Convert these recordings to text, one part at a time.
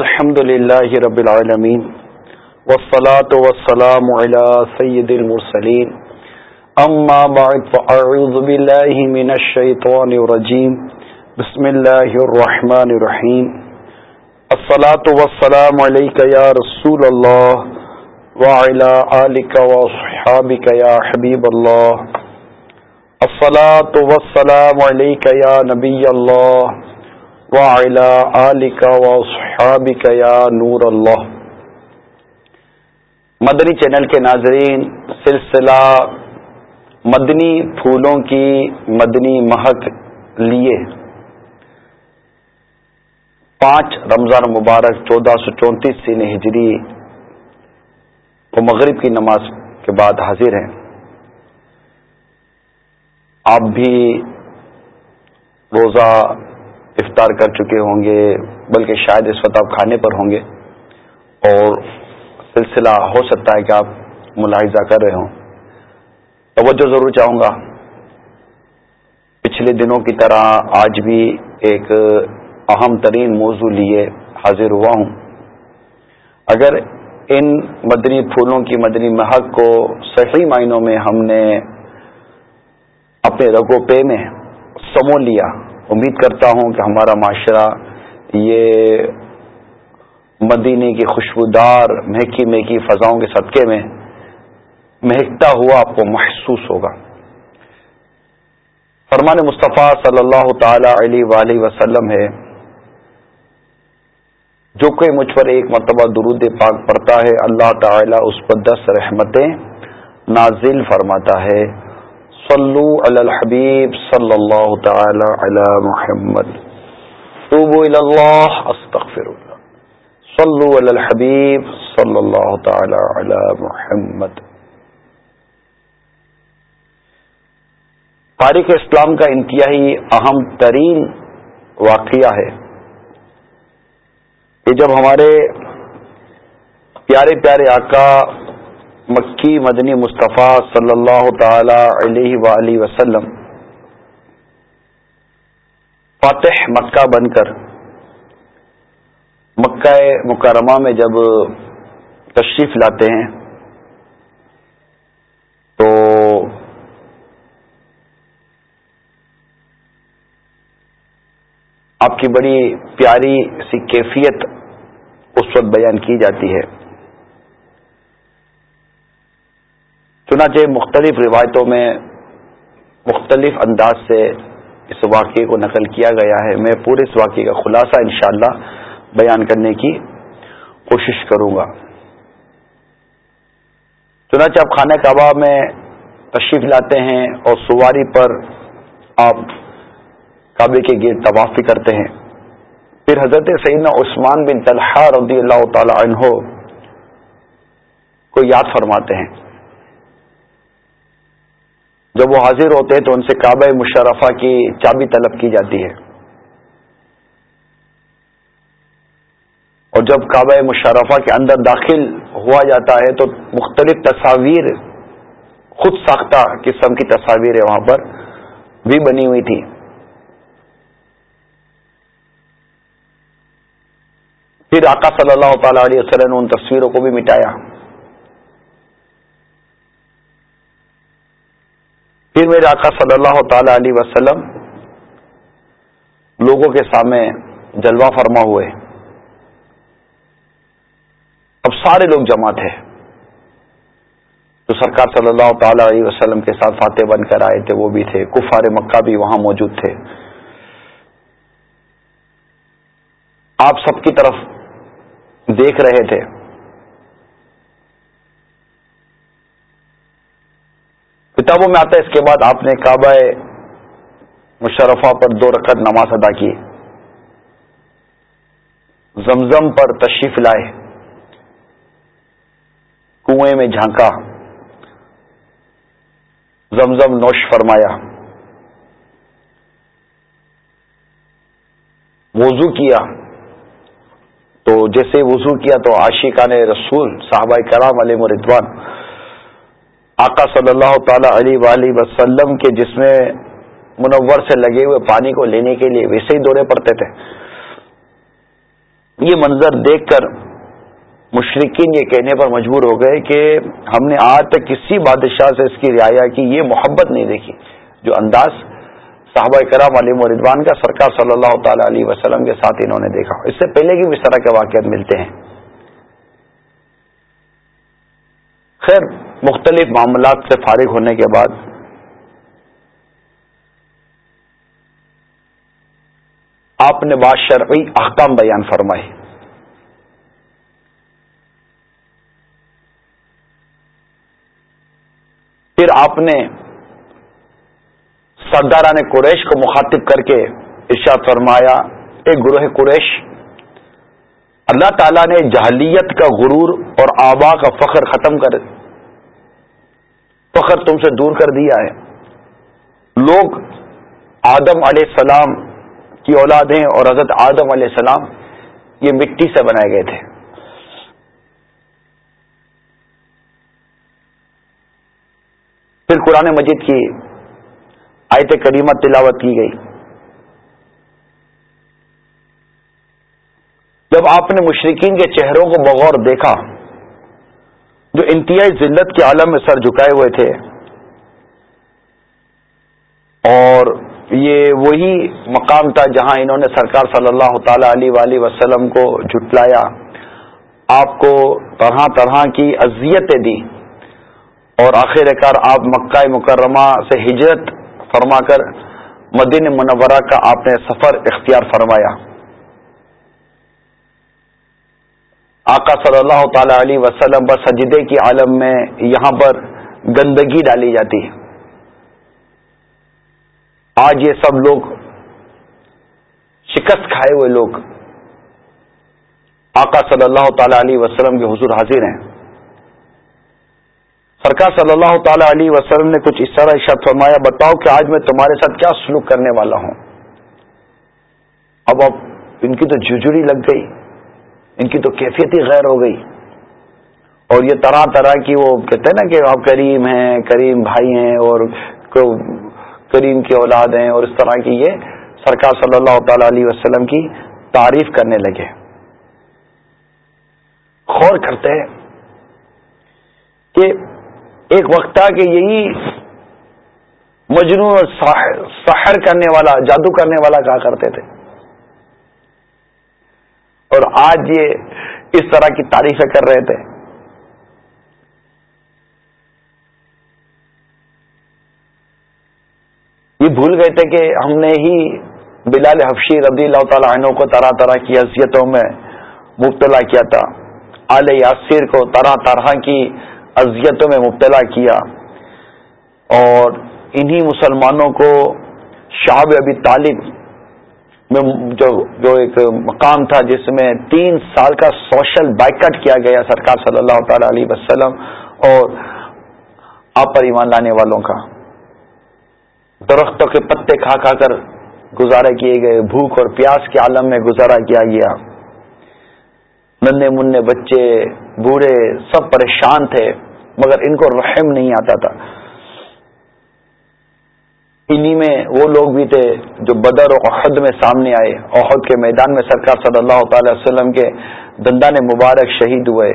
الحمد لله رب العالمين والصلاة والسلام على سيد المرسلين أما بعد فأعوذ بالله من الشيطان الرجيم بسم الله الرحمن الرحيم الصلاة والسلام عليك يا رسول الله وعلى آلك وصحابك يا حبيب الله الصلاة والسلام عليك يا نبي الله وعلى آلك وصحابك يا نور الله. مدنی چینل کے ناظرین، سلسلہ مدنی پھولوں کی مدنی مہک لیے۔ پانچ رمضان مبارک، چودہ سو چونتیس سین ہجری کو مغرب کی نماز کے بعد حاضر ہیں۔ آپ بھی روزہ افطار کر چکے ہوں گے، بلکہ شاید اس وقت آپ کھانے پر ہوں گے۔ اور سلسلہ ہو سکتا ہے کہ آپ ملاحظہ کر رہے ہوں۔ توجہ ضرور چاہوں گا۔ پچھلے دنوں کی طرح آج بھی ایک اہم ترین موضوع لیے حاضر ہوا ہوں۔ اگر ان مدنی پھولوں کی مدنی مہک کو صحیح معنوں میں ہم نے اپنے رگو پے میں سمو لیا امید کرتا ہوں کہ ہمارا معاشرہ یہ مدینے کی خوشبودار، مہکی مہکی فضاؤں کے صدقے میں مہکتا ہوا آپ کو محسوس ہوگا۔ فرمان مصطفیٰ صلی اللہ تعالی علیہ وسلم ہے، جو کوئی مجھ پر ایک مرتبہ درود پاک پڑتا ہے، اللہ تعالی اس پر دس رحمتیں نازل فرماتا ہے۔ صلو علی الحبیب صلی اللہ تعالی علی محمد. توبو الی اللہ استغفر اللہ صلو علی الحبیب صلی اللہ تعالی علی محمد. تاریخ اسلام کا انتہائی اہم ترین واقعہ ہے کہ جب ہمارے پیارے پیارے آقا مکی مدنی مصطفیٰ صلی اللہ تعالی علیہ وآلہ وسلم۔ فاتح مکہ بن کر۔ مکہ مکرمہ میں جب تشریف لاتے ہیں، تو آپ کی بڑی پیاری سی کیفیت اس وقت بیان کی جاتی ہے۔ چنانچہ مختلف روایتوں میں مختلف انداز سے اس واقعے کو نقل کیا گیا ہے۔ میں پورے اس واقعے کا خلاصہ انشاءاللہ بیان کرنے کی کوشش کروں گا۔ چنانچہ آپ خانہ کعبہ میں تشریف لاتے ہیں اور سواری پر آپ کعبے کے گرد طواف بھی کرتے ہیں۔ پھر حضرت سیدنا عثمان بن طلحہ رضی اللہ تعالی عنہ کو یاد فرماتے ہیں۔ جب وہ حاضر ہوتے ہیں تو ان سے کعبہ مشرفہ کی چابی طلب کی جاتی ہے۔ اور جب کعبہ مشرفہ کے اندر داخل ہوا جاتا ہے تو مختلف تصاویر، خود ساختہ قسم کی تصاویر وہاں پر، بھی بنی ہوئی تھی پھر آقا صلی اللہ تعالی علیہ وسلم نے ان تصویروں کو بھی مٹایا۔ پھر میرے آقا صلی اللہ تعالی علیہ وسلم لوگوں کے سامنے جلوہ فرما ہوئے۔ اب سارے لوگ جمع تھے جو سرکار صلی اللہ تعالی علیہ وسلم کے ساتھ فاتح بن کر آئے تھے، وہ بھی تھے۔ کفار مکہ بھی وہاں موجود تھے۔ آپ سب کی طرف دیکھ رہے تھے۔ کتابوں میں آتا ہے، اس کے بعد آپ نے کعبہ مشرفہ پر دو رکعت نماز ادا کی۔ زمزم پر تشریف لائے۔ کنویں میں جھانکا۔ زمزم نوش فرمایا۔ وضو کیا۔ تو جیسے وضو کیا تو عاشقان رسول، صحابہ کرام علیہ مردوان آقا صلی اللہ تعالی علیہ وآلہ وسلم کے جس میں منور سے لگے ہوئے پانی کو لینے کے لیے ویسے ہی دورے پڑتے تھے۔ یہ منظر دیکھ کر مشرقین یہ کہنے پر مجبور ہو گئے کہ ہم نے آج تک کسی بادشاہ سے اس کی رعایا کی یہ محبت نہیں دیکھی۔ جو انداز صحابہ کرام علی مردوان کا سرکار صلی اللہ تعالی علیہ وسلم کے ساتھ انہوں نے دیکھا۔ اس سے پہلے بھی اس طرح کے واقعات ملتے ہیں۔ خیر مختلف معاملات سے فارغ ہونے کے بعد آپ نے بات شرعی احکام بیان فرمائے۔ پھر آپ نے سرداران قریش کو مخاطب کر کے ارشاد فرمایا ایک گروہ قریش، اللہ تعالیٰ نے جہلیت کا غرور اور آبا کا فخر ختم کر فخر تم سے دور کر دیا ہے۔ لوگ آدم علیہ السلام کی اولادیں اور حضرت آدم علیہ السلام یہ مٹی سے بنائے گئے تھے۔ پھر قرآن مجید کی آیت کریمہ تلاوت کی گئی۔ جب آپ نے مشرقین کے چہروں کو بغور دیکھا جو انتہائی ذلت کے عالم میں سر جھکائے ہوئے تھے۔ اور یہ وہی مقام تھا جہاں انہوں نے سرکار صلی اللہ تعالی علیہ وسلم کو جھٹلایا۔ آپ کو طرح طرح کی اذیتیں دی اور آخر کار آپ مکہ مکرمہ سے ہجرت فرما کر مدین منورہ کا آپ نے سفر اختیار فرمایا۔ آقا صلی اللہ تعالی علیہ وسلم بس سجدے کی عالم میں یہاں پر گندگی ڈالی جاتی ہے۔ آج یہ سب لوگ شکست کھائے ہوئے لوگ آقا صلی اللہ تعالی علیہ وسلم کے حضور حاضر ہیں۔ سرکار صلی اللہ تعالی علیہ وسلم نے کچھ اس طرح شرط فرمایا، بتاؤ کہ آج میں تمہارے ساتھ کیا سلوک کرنے والا ہوں؟ اب اب ان کی تو ججڑی لگ گئی۔ ان کی تو کیفیت ہی غیر ہو گئی۔ اور یہ طرح طرح کی وہ کہتے ہیں نا کہ آپ کریم ہیں، کریم بھائی ہیں اور کریم کی اولاد ہیں اور اس طرح کی یہ سرکار صلی اللہ تعالی علیہ وسلم کی تعریف کرنے لگے۔ غور کرتے ہیں کہ ایک وقت تھا کہ یہی مجنو سحر کرنے والا، جادو کرنے والا کہا کرتے تھے۔ اور آج یہ اس طرح کی تعریفیں کر رہے تھے۔ یہ بھول گئے تھے کہ ہم نے ہی بلال حفشی رضی اللہ تعالیٰ عنہ کو طرح طرح کی حیثیتوں میں مبتلا کیا تھا۔ آل یاسر کو طرح طرح کی اذیتوں میں مبتلا کیا۔ اور انہی مسلمانوں کو شہاب ابی طالب میں جو جو ایک مقام تھا جس میں تین سال کا سوشل بائکٹ کیا گیا سرکار صلی اللہ تعالی علیہ وسلم اور آپ پر ایمان لانے والوں کا۔ درختوں کے پتے کھا کھا کر گزارا کیے گئے، بھوک اور پیاس کے عالم میں گزارا کیا گیا۔ ننے منہ بچے، بوڑھے سب پریشان تھے، مگر ان کو رحم نہیں آتا تھا۔ انہی میں وہ لوگ بھی تھے جو بدر و عہد میں سامنے آئے عہد کے میدان میں سرکار صلی اللہ تعالی وسلم کے دندان مبارک شہید ہوئے۔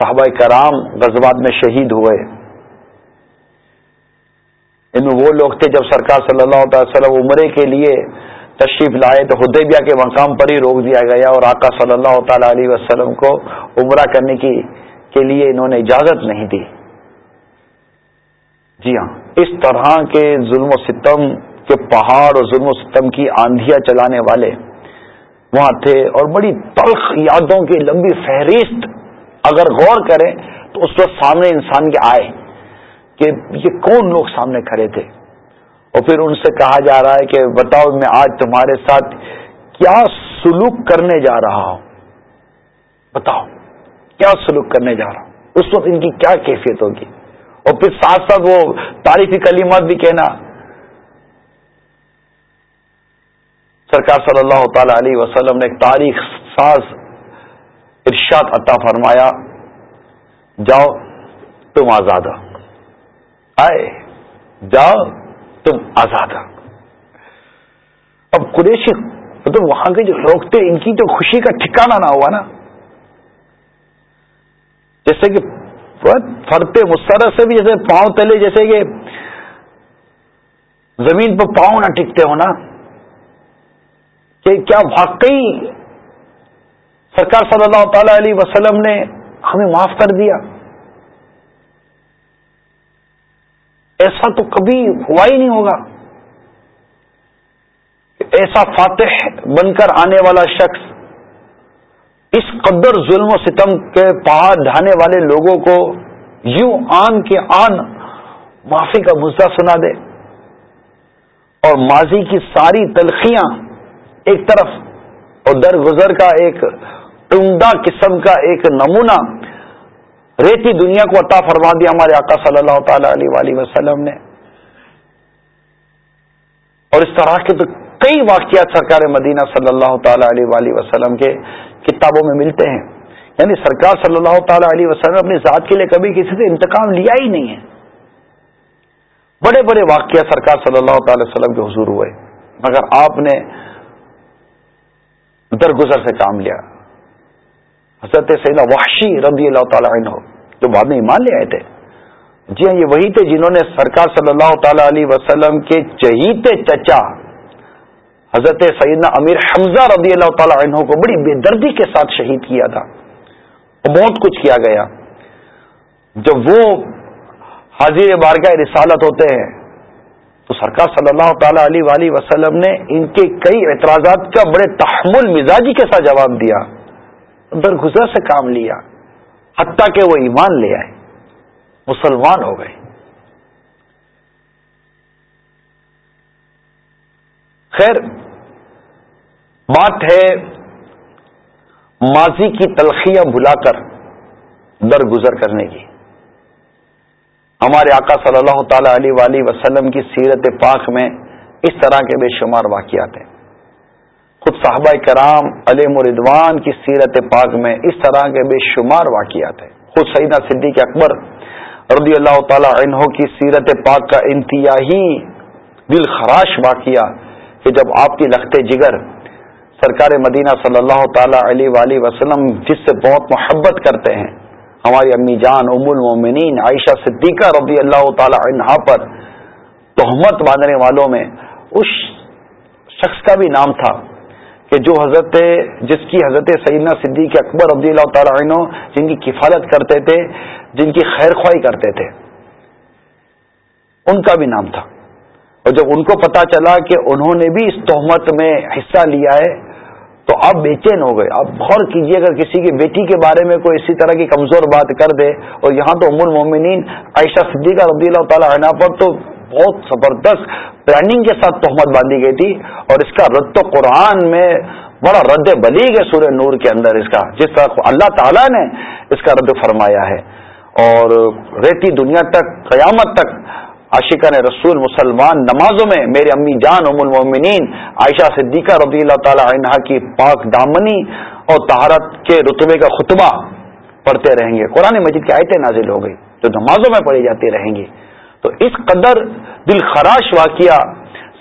صحابہ کرام غزبات میں شہید ہوئے۔ ان میں وہ لوگ تھے جب سرکار صلی اللہ تعالی وسلم عمرے کے لیے تشریف لائے تو حدیبیہ کے مقام پر ہی روک دیا گیا اور آقا صلی اللہ تعالی علیہ وسلم کو عمرہ کرنے کی کے لیے انہوں نے اجازت نہیں دی۔ جی ہاں اس طرح کے ظلم و ستم کے پہاڑ اور ظلم و ستم کی آندھیاں چلانے والے وہاں تھے اور بڑی تلخ یادوں کی لمبی فہرست اگر غور کریں تو اس وقت سامنے انسان کے آئے کہ یہ کون لوگ سامنے کھڑے تھے؟ اور پھر ان سے کہا جا رہا ہے کہ بتاؤ میں آج تمہارے ساتھ کیا سلوک کرنے جا رہا ہوں؟ بتاؤ، کیا سلوک کرنے جا رہا ہوں؟ اس وقت ان کی کیا کیفیت ہوگی؟ اور پھر ساتھ ساتھ وہ تاریخی کلیمات بھی کہنا۔ سرکار صلی اللہ تعالی علیہ وسلم نے ایک تاریخ ساز ارشاد عطا فرمایا۔ جاؤ تم آزاد آئے، جاؤ تم آزاد اب قریشی تو وہاں کے جو لوگ تھے، ان کی تو خوشی کا ٹھکانا نہ ہوا نا۔ جیسے کہ فرتے مسرت سے بھی جیسے پاؤں تلے جیسے کہ زمین پر پاؤں نہ ٹکتے ہو نا، کہ کیا واقعی سرکار صلی اللہ تعالی علیہ وسلم نے ہمیں معاف کر دیا؟ ایسا تو کبھی ہوا ہی نہیں ہوگا۔ ایسا فاتح بن کر آنے والا شخص اس قدر ظلم و ستم کے پہاڑ ڈھانے والے لوگوں کو یوں آن کے آن معافی کا مزہ سنا دے۔ اور ماضی کی ساری تلخیاں ایک طرف اور درگزر کا ایک عمدہ قسم کا ایک نمونہ ریتی دنیا کو عطا فرما دیا ہمارے آقا صلی اللہ تعالی علیہ وسلم نے۔ اور اس طرح کے تو کئی واقعات سرکار مدینہ صلی اللہ تعالی علیہ وسلم کے کتابوں میں ملتے ہیں۔ یعنی سرکار صلی اللہ تعالی علیہ وسلم اپنی ذات کے لیے کبھی کسی سے انتقام لیا ہی نہیں ہے۔ بڑے بڑے واقعات سرکار صلی اللہ تعالی وسلم کے حضور ہوئے۔ مگر آپ نے درگزر سے کام لیا۔ حضرت سیدہ وحشی رضی اللہ تعالی عنہ جو بعد میں ایمان لے آئے تھے۔ جی ہاں یہ وہی تھے جنہوں نے سرکار صلی اللہ تعالی علیہ وسلم کے چہیتے چچا حضرت سیدنا امیر حمزہ رضی اللہ تعالی عنہ کو بڑی بے دردی کے ساتھ شہید کیا تھا بہت کچھ کیا گیا۔ جب وہ حاضر بارگاہ رسالت ہوتے ہیں، تو سرکار صلی اللہ تعالی علیہ وسلم نے ان کے کئی اعتراضات کا بڑے تحمل مزاجی کے ساتھ جواب دیا۔ درگزر سے کام لیا، حتیٰ کہ وہ ایمان لے آئے، مسلمان ہو گئے۔ خیر بات ہے ماضی کی تلخیاں بھلا کر درگزر کرنے کی۔ ہمارے آقا صلی اللہ تعالی علیہ وسلم کی سیرت پاک میں اس طرح کے بے شمار واقعات ہیں۔ خود صحابہ کرام علیہ مردوان کی سیرت پاک میں اس طرح کے بے شمار واقعات ہیں۔ خود سیدہ صدیق اکبر رضی اللہ تعالی عنہ کی سیرت پاک کا انتہائی دل خراش واقعہ کہ جب آپ کی لخت جگر سرکار مدینہ صلی اللہ تعالی علیہ وآلہ وسلم جس سے بہت محبت کرتے ہیں۔ ہماری امی جان ام المومنین عائشہ صدیقہ رضی اللہ تعالی عنہا پر تہمت باندھنے والوں میں اس شخص کا بھی نام تھا کہ جو حضرت جس کی حضرت سیدنا صدیق اکبر رضی اللہ تعالی عنہ جن کی کفالت کرتے تھے، جن کی خیر خواہی کرتے تھے، ان کا بھی نام تھا۔ اور جب ان کو پتا چلا کہ انہوں نے بھی اس تہمت میں حصہ لیا ہے تو آپ بے چین ہو گئے۔ آپ غور کیجیے اگر کسی کی بیٹی کے بارے میں کوئی اسی طرح کی کمزور بات کر دے اور یہاں تو ام المومنین عائشہ صدیقہ رضی اللہ تعالی عنہ پر تو بہت زبردست پلاننگ کے ساتھ تہمت باندھی گئی تھی اور اس کا رد تو قرآن میں بڑا رد بلیغ ہے سورہ نور کے اندر اس کا، جس طرح اللہ تعالیٰ نے اس کا رد فرمایا ہے۔ اور ریتی دنیا تک، قیامت تک عاشقہ رسول، مسلمان، نمازوں میں میرے امی جان، ام المومنین عائشہ صدیقہ رضی اللہ تعالی عنہ کی پاک دامنی اور تہارت کے رتبے کا خطبہ پڑھتے رہیں گے۔ قرآن مجید کی آیتیں نازل ہو گئی جو نمازوں میں پڑھی جاتی رہیں گی۔ تو اس قدر دل خراش واقعہ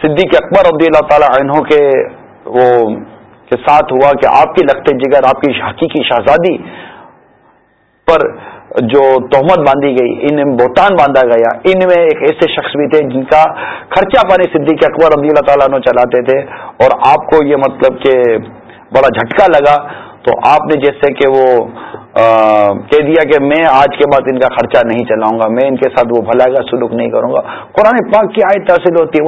صدیق اکبر رضی اللہ تعالی عنہ کے وہ کے ساتھ ہوا کہ آپ کی لگتے جگر، آپ کی حقیقی شہزادی پر جو تہمت باندھی گئی، ان میں بہتان باندھا گیا۔ ان میں ایک ایسے شخص بھی تھے جن کا خرچہ پانی صدیق اکبر رضی اللہ تعالیٰ عنہ چلاتے تھے اور آپ کو یہ مطلب کہ بڑا جھٹکا لگا۔ تو آپ نے جیسے کہ وہ کہہ دیا کہ میں آج کے بعد ان کا خرچہ نہیں چلاؤں گا، میں ان کے ساتھ وہ بھلا کا سلوک نہیں کروں گا۔ قرآن پاک کی آئے تحصیل ہوتی ہے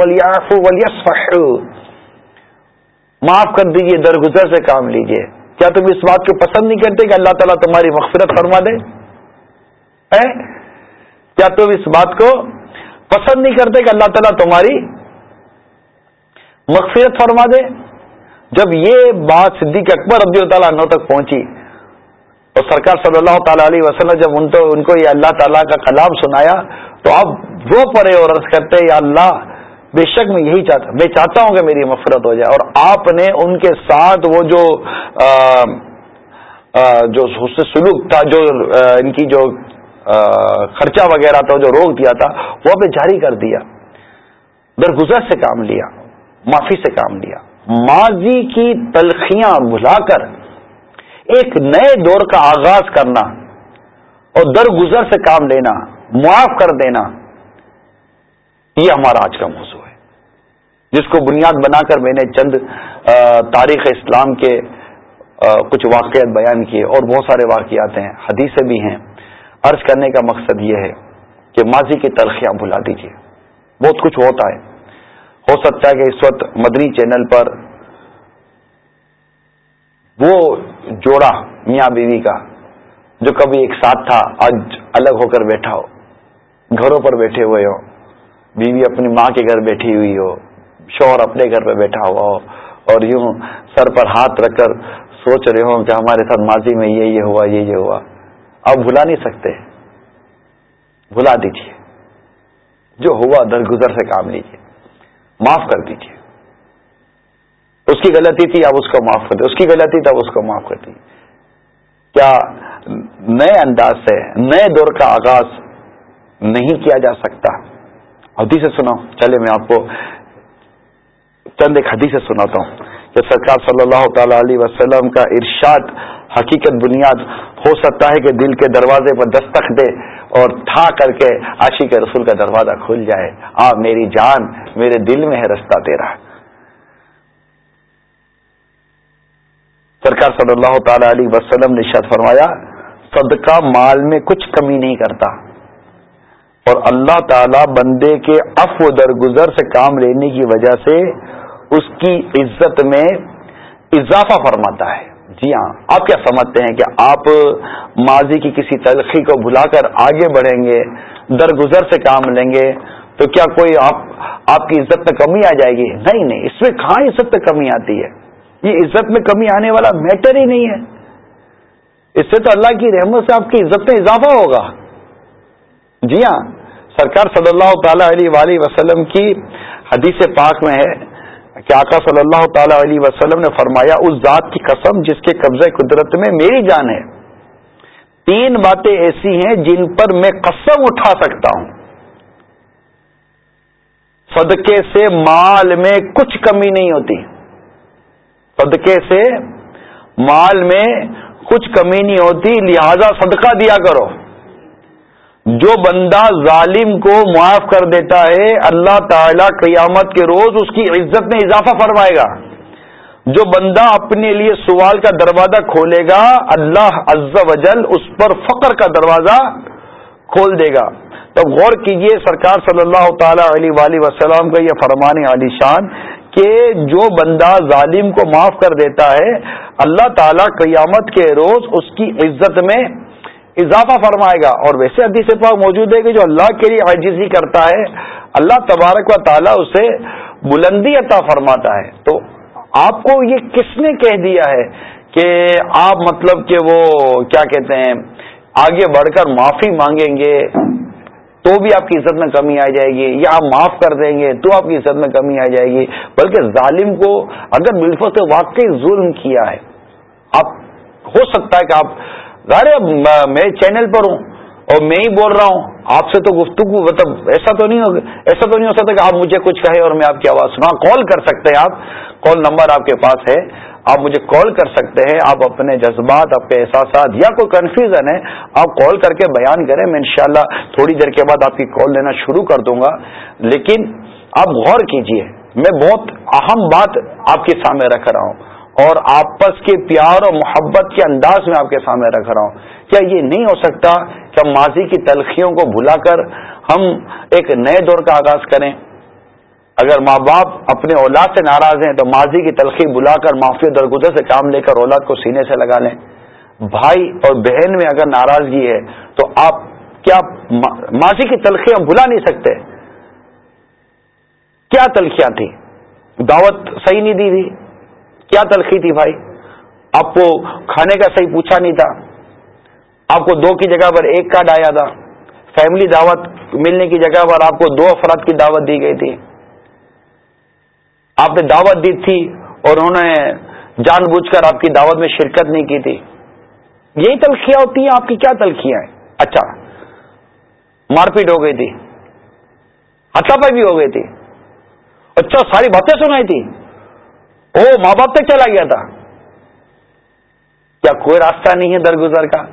معاف کر دیجیے درگزر سے کام لیجیے کیا تم اس بات کو پسند نہیں کرتے کہ اللہ تعالیٰ تمہاری مغفرت فرما دے؟ کیا تم اس بات کو پسند نہیں کرتے کہ اللہ تعالیٰ تمہاری مغفرت فرما دے؟ جب یہ بات صدیق اکبر رضی اللہ عنہ تک پہنچی اور سرکار صلی اللہ تعالی علیہ وسلم جب ان تو ان کو یہ اللہ تعالیٰ کا کلام سنایا، تو اب وہ پڑے اور عرض کرتے یا اللہ، بے شک میں یہی چاہتا میں چاہتا ہوں کہ میری مفرت ہو جائے۔ اور آپ نے ان کے ساتھ وہ جو جو سلوک تھا، جو ان کی جو خرچہ وغیرہ تھا جو روک دیا تھا، وہ پہ جاری کر دیا۔ درگزر سے کام لیا، معافی سے کام لیا۔ ماضی کی تلخیاں بھلا کر ایک نئے دور کا آغاز کرنا اور درگزر سے کام لینا، معاف کر دینا، یہ ہمارا آج کا موضوع ہے۔ جس کو بنیاد بنا کر میں نے چند تاریخ اسلام کے کچھ واقعات بیان کیے اور بہت سارے واقعات ہیں، حدیثیں بھی ہیں۔ عرض کرنے کا مقصد یہ ہے کہ ماضی کی تلخیاں بھلا دیجیے بہت کچھ ہوتا ہے۔ ہو سکتا ہے کہ اس وقت مدنی چینل پر وہ جوڑا میاں بیوی کا جو کبھی ایک ساتھ تھا، آج الگ ہو کر بیٹھا ہو، گھروں پر بیٹھے ہوئے ہو، بیوی اپنی ماں کے گھر بیٹھی ہوئی ہو، شوہر اپنے گھر پہ بیٹھا ہوا ہو، اور یوں سر پر ہاتھ رکھ کر سوچ رہے ہوں کہ ہمارے ساتھ ماضی میں یہ یہ ہوا، یہ یہ ہوا۔ آپ بھلا نہیں سکتے۔ بھلا دیجیے جو ہوا درگزر سے کام لیجیے معاف کر دیجیے اس کی غلطی تھی، آپ اس کو معاف کر دیں۔ اس کی غلطی تھی اس کو معاف کر دیجیے کیا نئے انداز سے، نئے دور کا آغاز نہیں کیا جا سکتا؟ حدیث سے سنو۔ چلے، میں آپ کو چند ایک حدیث سے سناتا ہوں۔ کہ سرکار صلی اللہ تعالی علیہ وسلم کا ارشاد حقیقت بنیاد ہو سکتا ہے کہ دل کے دروازے پر دستک دے اور تھا کر کے عاشی کے رسول کا دروازہ کھل جائے۔ آ، میری جان، میرے دل میں ہے رستہ تیرا۔ سرکار صلی اللہ تعالی علیہ وسلم نے شاد فرمایا، صدقہ مال میں کچھ کمی نہیں کرتا۔ اور اللہ تعالی بندے کے اف و درگزر سے کام لینے کی وجہ سے اس کی عزت میں اضافہ فرماتا ہے۔ جی ہاں آپ کیا سمجھتے ہیں کہ آپ ماضی کی کسی تلخی کو بھلا کر آگے بڑھیں گے، درگزر سے کام لیں گے، تو کیا کوئی آپ آپ کی عزت میں کمی آ جائے گی؟ نہیں نہیں، اس میں کہاں عزت میں کمی آتی ہے؟ یہ عزت میں کمی آنے والا میٹر ہی نہیں ہے۔ اس سے تو اللہ کی رحمت سے آپ کی عزت میں اضافہ ہوگا۔ جی ہاں سرکار صلی اللہ تعالی علیہ وسلم کی حدیث پاک میں ہے۔ کہ آقا صلی اللہ تعالی علیہ وسلم نے فرمایا، اس ذات کی قسم جس کے قبضے قدرت میں میری جان ہے۔ تین باتیں ایسی ہیں جن پر میں قسم اٹھا سکتا ہوں۔ صدقے سے مال میں کچھ کمی نہیں ہوتی۔ صدقے سے مال میں کچھ کمی نہیں ہوتی، لہذا صدقہ دیا کرو۔ جو بندہ ظالم کو معاف کر دیتا ہے، اللہ تعالی قیامت کے روز اس کی عزت میں اضافہ فرمائے گا۔ جو بندہ اپنے لیے سوال کا دروازہ کھولے گا، اللہ عز و جل اس پر فقر کا دروازہ کھول دے گا۔ تو غور کیجیے سرکار صلی اللہ تعالی علیہ وآلہ وسلم کا یہ فرمان علی شان کہ جو بندہ ظالم کو معاف کر دیتا ہے، اللہ تعالی قیامت کے روز اس کی عزت میں اضافہ فرمائے گا۔ اور ویسے حدیث پاک موجود ہے کہ جو اللہ کے لیے عجزی کرتا ہے، اللہ تبارک و تعالیٰ اسے بلندی عطا فرماتا ہے۔ تو آپ کو یہ کس نے کہہ دیا ہے کہ آپ مطلب کہ وہ کیا کہتے ہیں، آگے بڑھ کر معافی مانگیں گے تو بھی آپ کی عزت میں کمی آ جائے گی، یا آپ معاف کر دیں گے تو آپ کی عزت میں کمی آ جائے گی۔ بلکہ ظالم کو اگر بالفت سے واقعی ظلم کیا ہے، آپ، ہو سکتا ہے کہ آپ ارے میں چینل پر ہوں اور میں ہی بول رہا ہوں، آپ سے تو گفتگو مطلب ایسا تو نہیں ہوگا ایسا تو نہیں ہو سکتا کہ آپ مجھے کچھ کہے اور میں آپ کی آواز سنا کال کر سکتے ہیں آپ۔ کال نمبر آپ کے پاس ہے۔ آپ مجھے کال کر سکتے ہیں، آپ اپنے جذبات، آپ کے احساسات یا کوئی کنفیوژن ہے، آپ کال کر کے بیان کریں۔ میں انشاءاللہ تھوڑی دیر کے بعد آپ کی کال لینا شروع کر دوں گا۔ لیکن آپ غور کیجیے، میں بہت اہم بات آپ کے سامنے رکھ رہا ہوں۔ اور آپس کے پیار اور محبت کے انداز میں آپ کے سامنے رکھ رہا ہوں۔ کیا یہ نہیں ہو سکتا کہ ہم ماضی کی تلخیوں کو بھلا کر ہم ایک نئے دور کا آغاز کریں؟ اگر ماں باپ اپنے اولاد سے ناراض ہیں تو ماضی کی تلخی بلا کر معافی درگزر سے کام لے کر اولاد کو سینے سے لگا لیں۔ بھائی اور بہن میں اگر ناراضگی ہے تو آپ کیا ماضی کی تلخی ہم بھلا نہیں سکتے؟ کیا تلخیاں تھیں؟ دعوت صحیح نہیں دی تھی؟ کیا تلخی تھی بھائی؟ آپ کو کھانے کا صحیح پوچھا نہیں تھا۔ آپ کو دو کی جگہ پر ایک کارڈ آیا تھا۔ فیملی دعوت ملنے کی جگہ پر آپ کو دو افراد کی دعوت دی گئی تھی۔ آپ نے دعوت دی تھی اور انہوں نے جان بوجھ کر آپ کی دعوت میں شرکت نہیں کی تھی۔ یہی تلخیاں ہوتی ہیں، آپ کی کیا تلخیاں ہیں؟ اچھا مار پیٹ ہو گئی تھی۔ ہتھا پائی بھی ہو گئی تھی۔ اچھا ساری باتیں سنائی تھی۔ او ماں باپ تک چلا گیا تھا۔ کیا کوئی راستہ نہیں ہے درگزر کا؟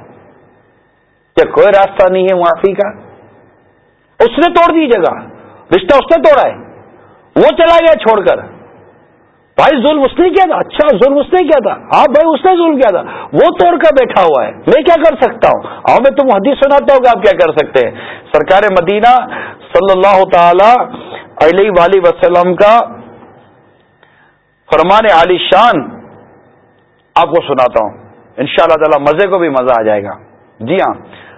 کیا کوئی راستہ نہیں ہے معافی کا؟ اس نے توڑ دی جگہ۔ رشتہ اس نے توڑا ہے۔ وہ چلا گیا چھوڑ کر۔ بھائی ظلم اس نے کیا تھا؟ اچھا ظلم اس نے کیا تھا۔ ہاں بھائی، اس نے ظلم کیا تھا۔ وہ توڑ کر بیٹھا ہوا ہے۔ میں کیا کر سکتا ہوں؟ ہاں میں تم حدیث سناتا ہوں کہ آپ کیا کر سکتے ہیں؟ سرکار مدینہ صلی اللہ تعالی علیہ وسلم کا فرمان علی شان آپ کو سناتا ہوں۔ ان شاء اللہ تعالی مزے کو بھی مزہ آ جائے گا۔ جی ہاں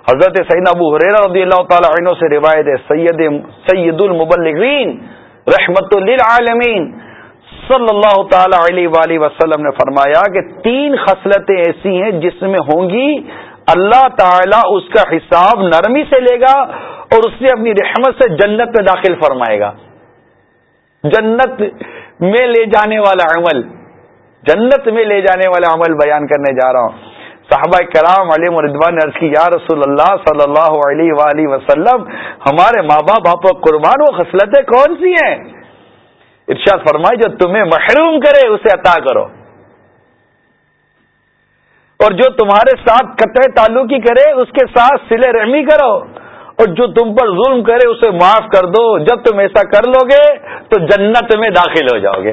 حضرت سعید ابو حریر رضی اللہ تعالی عنہ سے روایت ہے، سید سید المبلغین رحمت للعالمین صلی اللہ تعالی علیہ وآلہ وسلم نے فرمایا کہ تین خصلتیں ایسی ہیں جس میں ہوں گی، اللہ تعالی اس کا حساب نرمی سے لے گا اور اس نے اپنی رحمت سے جنت میں داخل فرمائے گا۔ جنت میں لے جانے والا عمل، جنت میں لے جانے والا عمل بیان کرنے جا رہا ہوں۔ صحابہ کرام علی مردوان نے عرض کی، یا رسول اللہ صلی اللہ علیہ وآلہ وسلم، ہمارے ماں باپ آپ قربان و خصلتیں کون سی ہیں؟ ارشاد فرمائے جو تمہیں محروم کرے اسے عطا کرو۔ اور جو تمہارے ساتھ قطع تعلقی کرے، اس کے ساتھ سلے رحمی کرو۔ اور جو تم پر ظلم کرے اسے معاف کر دو۔ جب تم ایسا کر لو گے تو جنت میں داخل ہو جاؤ گے۔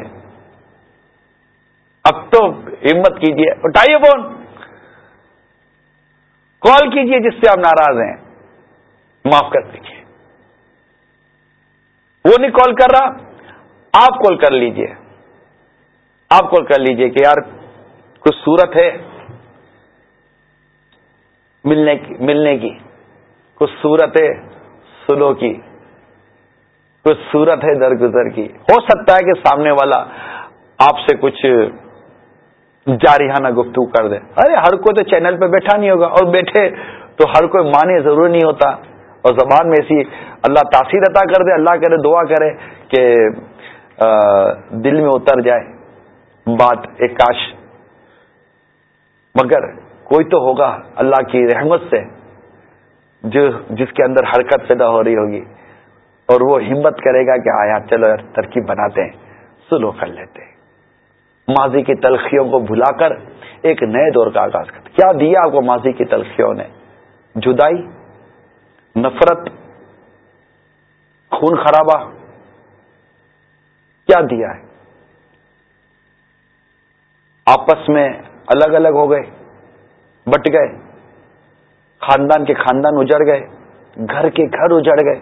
اب تو ہمت کیجیے اٹھائیے فون۔ کال کیجیے جس سے آپ ناراض ہیں۔ معاف کر دیجیے وہ نہیں کال کر رہا۔ آپ کال کر لیجیے۔ آپ کال کر لیجیے کہ یار کچھ صورت ہے۔ ملنے کی ملنے کی۔ کچھ صورت ہے سلو کی، کچھ صورت ہے درگزر کی۔ ہو سکتا ہے کہ سامنے والا آپ سے کچھ جارحانہ گفتگو کر دے۔ ارے، ہر کوئی تو چینل پہ بیٹھا نہیں ہوگا اور بیٹھے تو ہر کوئی مانے ضرور نہیں ہوتا۔ اور زبان میں ایسی اللہ تاثیر عطا کر دے، اللہ کرے، دعا کرے کہ دل میں اتر جائے۔ بات ایک کاش۔ مگر کوئی تو ہوگا اللہ کی رحمت سے۔ جو جس کے اندر حرکت پیدا ہو رہی ہوگی اور وہ ہمت کرے گا کہ آیا، چلو یار، ترکیب بناتے ہیں، سلو کر لیتے ہیں۔ ماضی کی تلخیوں کو بھلا کر ایک نئے دور کا آغاز کرتے کیا دیا آپ کو ماضی کی تلخیوں نے؟ جدائی، نفرت، خون خرابہ۔ کیا دیا ہے؟ آپس میں الگ الگ ہو گئے، بٹ گئے۔ خاندان کے خاندان اجڑ گئے، گھر کے گھر اجڑ گئے۔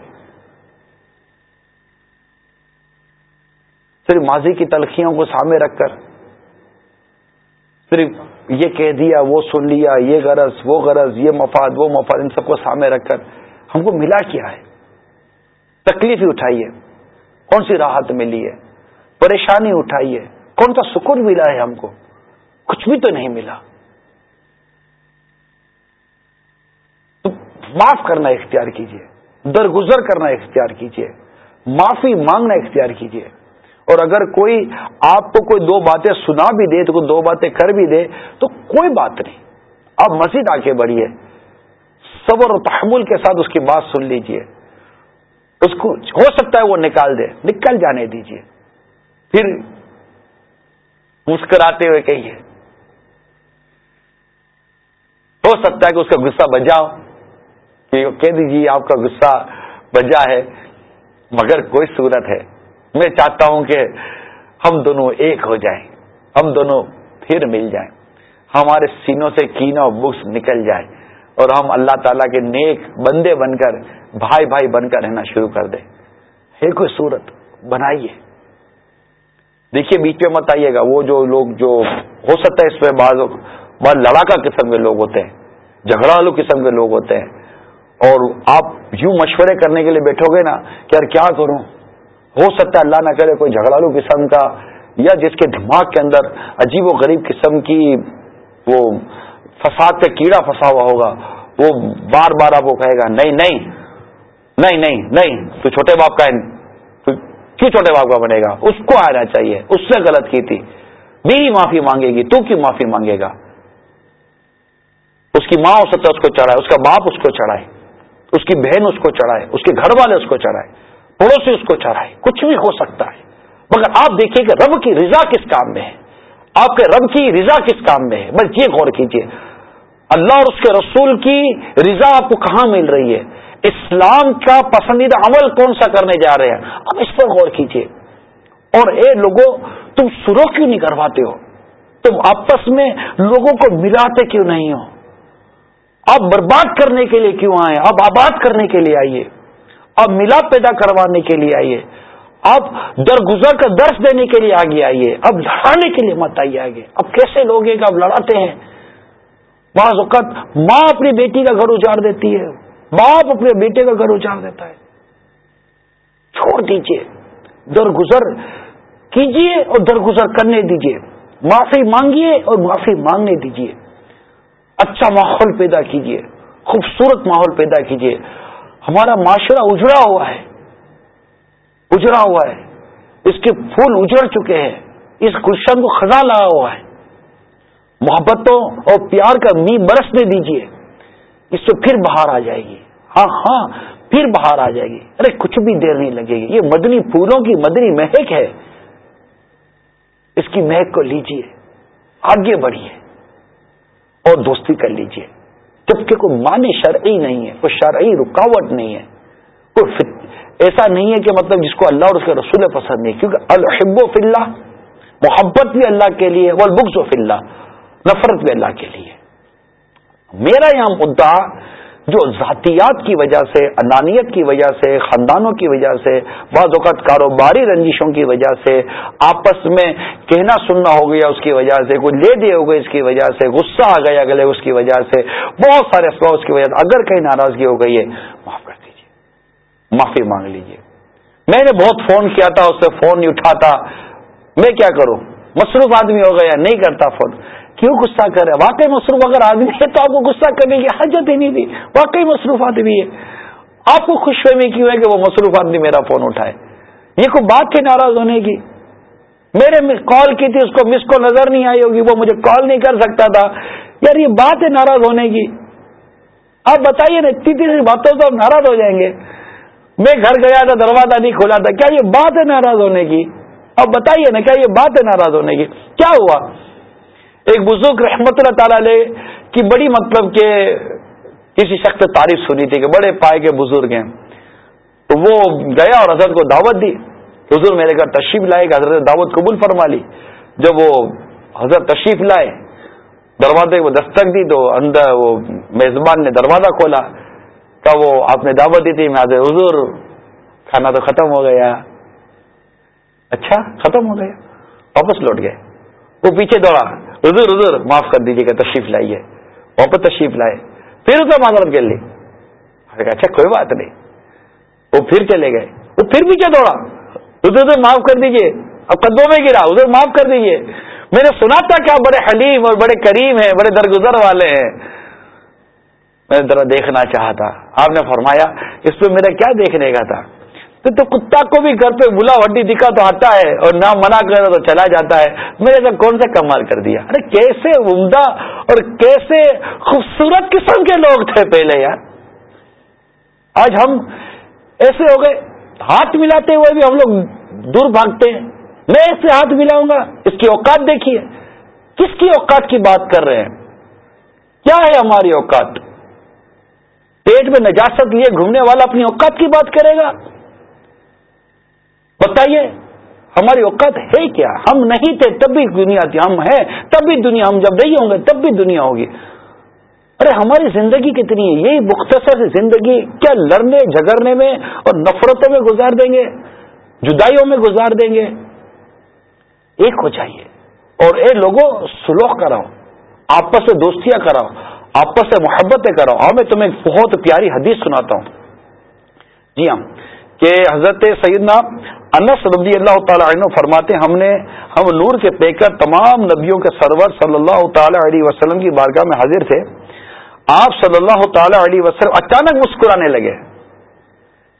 صرف ماضی کی تلخیوں کو سامنے رکھ کر، صرف یہ کہہ دیا، وہ سن لیا، یہ غرض، وہ غرض، یہ مفاد، وہ مفاد، ان سب کو سامنے رکھ کر ہم کو ملا کیا ہے؟ تکلیف ہی اٹھائی ہے۔ کون سی راحت ملی ہے؟ پریشانی اٹھائی ہے۔ کون سا سکون ملا ہے ہم کو؟ کچھ بھی تو نہیں ملا تو معاف کرنا اختیار کیجیے درگزر کرنا اختیار کیجیے معافی مانگنا اختیار کیجیے اور اگر کوئی آپ کو کوئی دو باتیں سنا بھی دے، تو کوئی دو باتیں کر بھی دے، تو کوئی بات نہیں۔ آپ مزید آگے بڑھیے صبر و تحمل کے ساتھ اس کی بات سن لیجیے اس کو ہو سکتا ہے وہ نکال دے، نکل جانے دیجیے پھر مسکراتے ہوئے کہیے، ہو سکتا ہے کہ اس کا غصہ بجاؤ کہہ دیجیے آپ کا غصہ بجا ہے، مگر کوئی صورت ہے۔ میں چاہتا ہوں کہ ہم دونوں ایک ہو جائیں، ہم دونوں پھر مل جائیں۔ ہمارے سینوں سے کینا بکس نکل جائے اور ہم اللہ تعالی کے نیک بندے بن کر، بھائی بھائی بن کر رہنا شروع کر دیں۔ ہے کوئی صورت؟ بنائیے۔ دیکھیے، بیچ میں مت آئیے گا۔ وہ جو لوگ جو ہو سکتا ہے اس میں بعض بعض لڑاکا قسم کے لوگ ہوتے ہیں، جھگڑالو قسم کے لوگ ہوتے ہیں۔ اور آپ یوں مشورے کرنے کے لیے بیٹھو گے نا کہ یار کیا کروں؟ ہو سکتا ہے اللہ نہ کرے کوئی جھگڑالو قسم کا، یا جس کے دماغ کے اندر عجیب و غریب قسم کی وہ فساد کا کیڑا پھنسا ہوا ہوگا، وہ بار بار آپ کو کہے گا، نہیں نہیں نہیں نہیں نہیں، تو چھوٹے باپ کا کیوں چھوٹے باپ کا بنے گا؟ اس کو آنا چاہیے، اس سے غلط کی تھی۔ میری معافی مانگے گی، تو کیوں معافی مانگے گا؟ اس کی ماں ہو سکتا ہے اس کو چڑھائے، اس کا باپ اس کو چڑھائے۔ اس کی بہن اس کو چڑھائے، اس کے گھر والے اس کو چڑھائے، پڑوسی اس کو چڑھائے، کچھ بھی ہو سکتا ہے۔ مگر آپ دیکھیے کہ رب کی رضا کس کام میں ہے؟ آپ کے رب کی رضا کس کام میں ہے؟ بس یہ غور کیجیے اللہ اور اس کے رسول کی رضا آپ کو کہاں مل رہی ہے؟ اسلام کا پسندیدہ عمل کون سا کرنے جا رہے ہیں؟ اب اس پر غور کیجیے اور اے لوگوں تم سرو کیوں نہیں کرواتے ہو؟ تم آپس میں لوگوں کو ملاتے کیوں نہیں ہو؟ آپ برباد کرنے کے لیے کیوں آئے آپ آباد کرنے کے لیے آئیے۔ آپ ملاپ پیدا کروانے کے لیے آئیے۔ آپ درگزر کا درس دینے کے لیے آگے آئیے۔ اب لڑانے کے لیے مت آئیے آگے۔ اب کیسے لوگ ہیں کہ اب لڑاتے ہیں؟ بعض اوقات ماں اپنی بیٹی کا گھر اجاڑ دیتی ہے۔ باپ اپنے بیٹے کا گھر اجاڑ دیتا ہے۔ چھوڑ دیجیے درگزر کیجیے اور درگزر کرنے دیجیے معافی مانگیے اور معافی مانگنے دیجیے اچھا ماحول پیدا کیجیے خوبصورت ماحول پیدا کیجیے ہمارا معاشرہ اجڑا ہوا ہے، اجڑا ہوا ہے۔ اس کے پھول اجڑ چکے ہیں، اس گلشن کو خزاں لگا ہوا ہے۔ محبتوں اور پیار کا می برسنے دیجیے اس سے پھر باہر آ جائے گی۔ ہاں ہاں پھر باہر آ جائے گی۔ ارے، کچھ بھی دیر نہیں لگے گی۔ یہ مدنی پھولوں کی مدنی مہک ہے۔ اس کی مہک کو لیجیے آگے بڑھیے اور دوستی کر لیجیے جبکہ کوئی معنی شرعی نہیں ہے، کوئی شرعی رکاوٹ نہیں ہے، کوئی ایسا نہیں ہے کہ مطلب جس کو اللہ اور اس کے رسول پسند نہیں۔ کیونکہ الحب و فلّہ محبت بھی اللہ کے لیے، والبغض و اللہ، نفرت بھی اللہ کے لیے۔ میرا یہاں مدعا جو ذاتیات کی وجہ سے، انانیت کی وجہ سے، خاندانوں کی وجہ سے، بعض اوقات کاروباری رنجشوں کی وجہ سے، آپس میں کہنا سننا ہو گیا اس کی وجہ سے، کوئی لے دے ہو گئے اس کی وجہ سے، غصہ آ گیا گلے اس کی وجہ سے، بہت سارے افواہ اس کی وجہ سے۔ اگر کہیں ناراضگی ہو گئی ہے، معاف کر دیجیے معافی مانگ لیجیے میں نے بہت فون کیا تھا، اس سے فون نہیں اٹھاتا۔ میں کیا کروں؟ مصروف آدمی ہو گیا، نہیں کرتا فون۔ کیوں غصہ کر رہے واقعی مصروف اگر آدمی ہے تو آپ کو غصہ کرنے کی حاجت ہی نہیں تھی۔ واقعی مصروف آدمی ہے آپ کو خوش فہمی کیوں ہے کہ وہ مصروف آدمی میرا فون اٹھائے؟ یہ کوئی بات کی ناراض ہونے کی؟ میرے کال کی تھی، اس کو مس کو نظر نہیں آئی ہوگی، وہ مجھے کال نہیں کر سکتا تھا۔ یار، یہ بات ہے ناراض ہونے کی۔ آپ بتائیے نا، اتنی اتنی باتوں تو آپ ناراض ہو جائیں گے۔ میں گھر گیا تھا، دروازہ نہیں کھولا تھا۔ کیا یہ بات ہے ناراض ہونے کی؟ اب بتائیے نا، کیا یہ بات ہے ناراض ہونے کی؟ کیا ہوا؟ ایک بزرگ رحمت اللہ تعالی علیہ کی بڑی مطلب کہ کسی شخص تعریف سنی تھی کہ بڑے پائے کے بزرگ ہیں۔ تو وہ گیا اور حضرت کو دعوت دی۔ حضور میرے گھر تشریف لائے گا حضرت دعوت قبول فرما لی۔ جب وہ حضرت تشریف لائے، دروازے کو دستک دی تو اندر وہ میزبان نے دروازہ کھولا۔ کہ وہ آپ نے دعوت دی تھی، میں آج حضور، کھانا تو ختم ہو گیا۔ اچھا ختم ہو گیا، واپس لوٹ گئے۔ وہ پیچھے دوڑا۔ حضور حضور، معاف کر دیجیے کہ تشریف لائیے واپس تشریف لائے۔ پھر اسے معذرت کر لی اچھا کوئی بات نہیں۔ وہ پھر چلے گئے۔ وہ پھر پیچھے دوڑا۔ حضور معاف کر دیجیے اب قدموں میں گرا۔ حضور، معاف کر دیجیے میں نے سنا تھا کہ آپ بڑے حلیم اور بڑے کریم ہیں، بڑے درگزر والے ہیں۔ میں ذرا دیکھنا چاہا تھا۔ آپ نے فرمایا، اس پہ میرا کیا دیکھنے کا تھا؟ تو کتا کو بھی گھر پہ بلا ہڈی دکھا تو آتا ہے اور نہ منع کرے تو چلا جاتا ہے۔ میرے ساتھ کون سا کمال کر دیا؟ ارے کیسے عمدہ اور کیسے خوبصورت قسم کے لوگ تھے پہلے یار۔ آج ہم ایسے ہو گئے، ہاتھ ملاتے ہوئے بھی ہم لوگ دور بھاگتے ہیں۔ میں اس سے ہاتھ ملاؤں گا، اس کی اوقات دیکھیے۔ کس کی اوقات کی بات کر رہے ہیں؟ کیا ہے ہماری اوقات؟ پیٹ میں نجاست لیے گھومنے والا اپنی اوقات کی بات کرے گا۔ بتائیے، ہماری اوقات ہے کیا؟ ہم نہیں تھے، تب بھی دنیا تھی ہم ہیں، تب بھی دنیا، ہم جب نہیں ہوں گے، تب بھی دنیا ہوگی۔ ارے، ہماری زندگی کتنی ہے؟ یہی مختصر زندگی کیا لڑنے، جھگڑنے میں اور نفرتوں میں گزار دیں گے؟ جدائیوں میں گزار دیں گے؟ ایک ہو جائیے اور اے لوگوں، سلوک کراؤ آپس سے دوستیاں کراؤ آپس سے محبتیں کراؤ اور ہاں، میں تمہیں بہت پیاری حدیث سناتا ہوں۔ جی ہاں کہ حضرت سیدنا انس رضی اللہ تعالی عنہ فرماتے ہم نے ہم نور کے پیکر تمام نبیوں کے سرور صلی اللہ تعالی علیہ وسلم کی بارگاہ میں حاضر تھے۔ آپ صلی اللہ تعالی علیہ وسلم اچانک مسکرانے لگے۔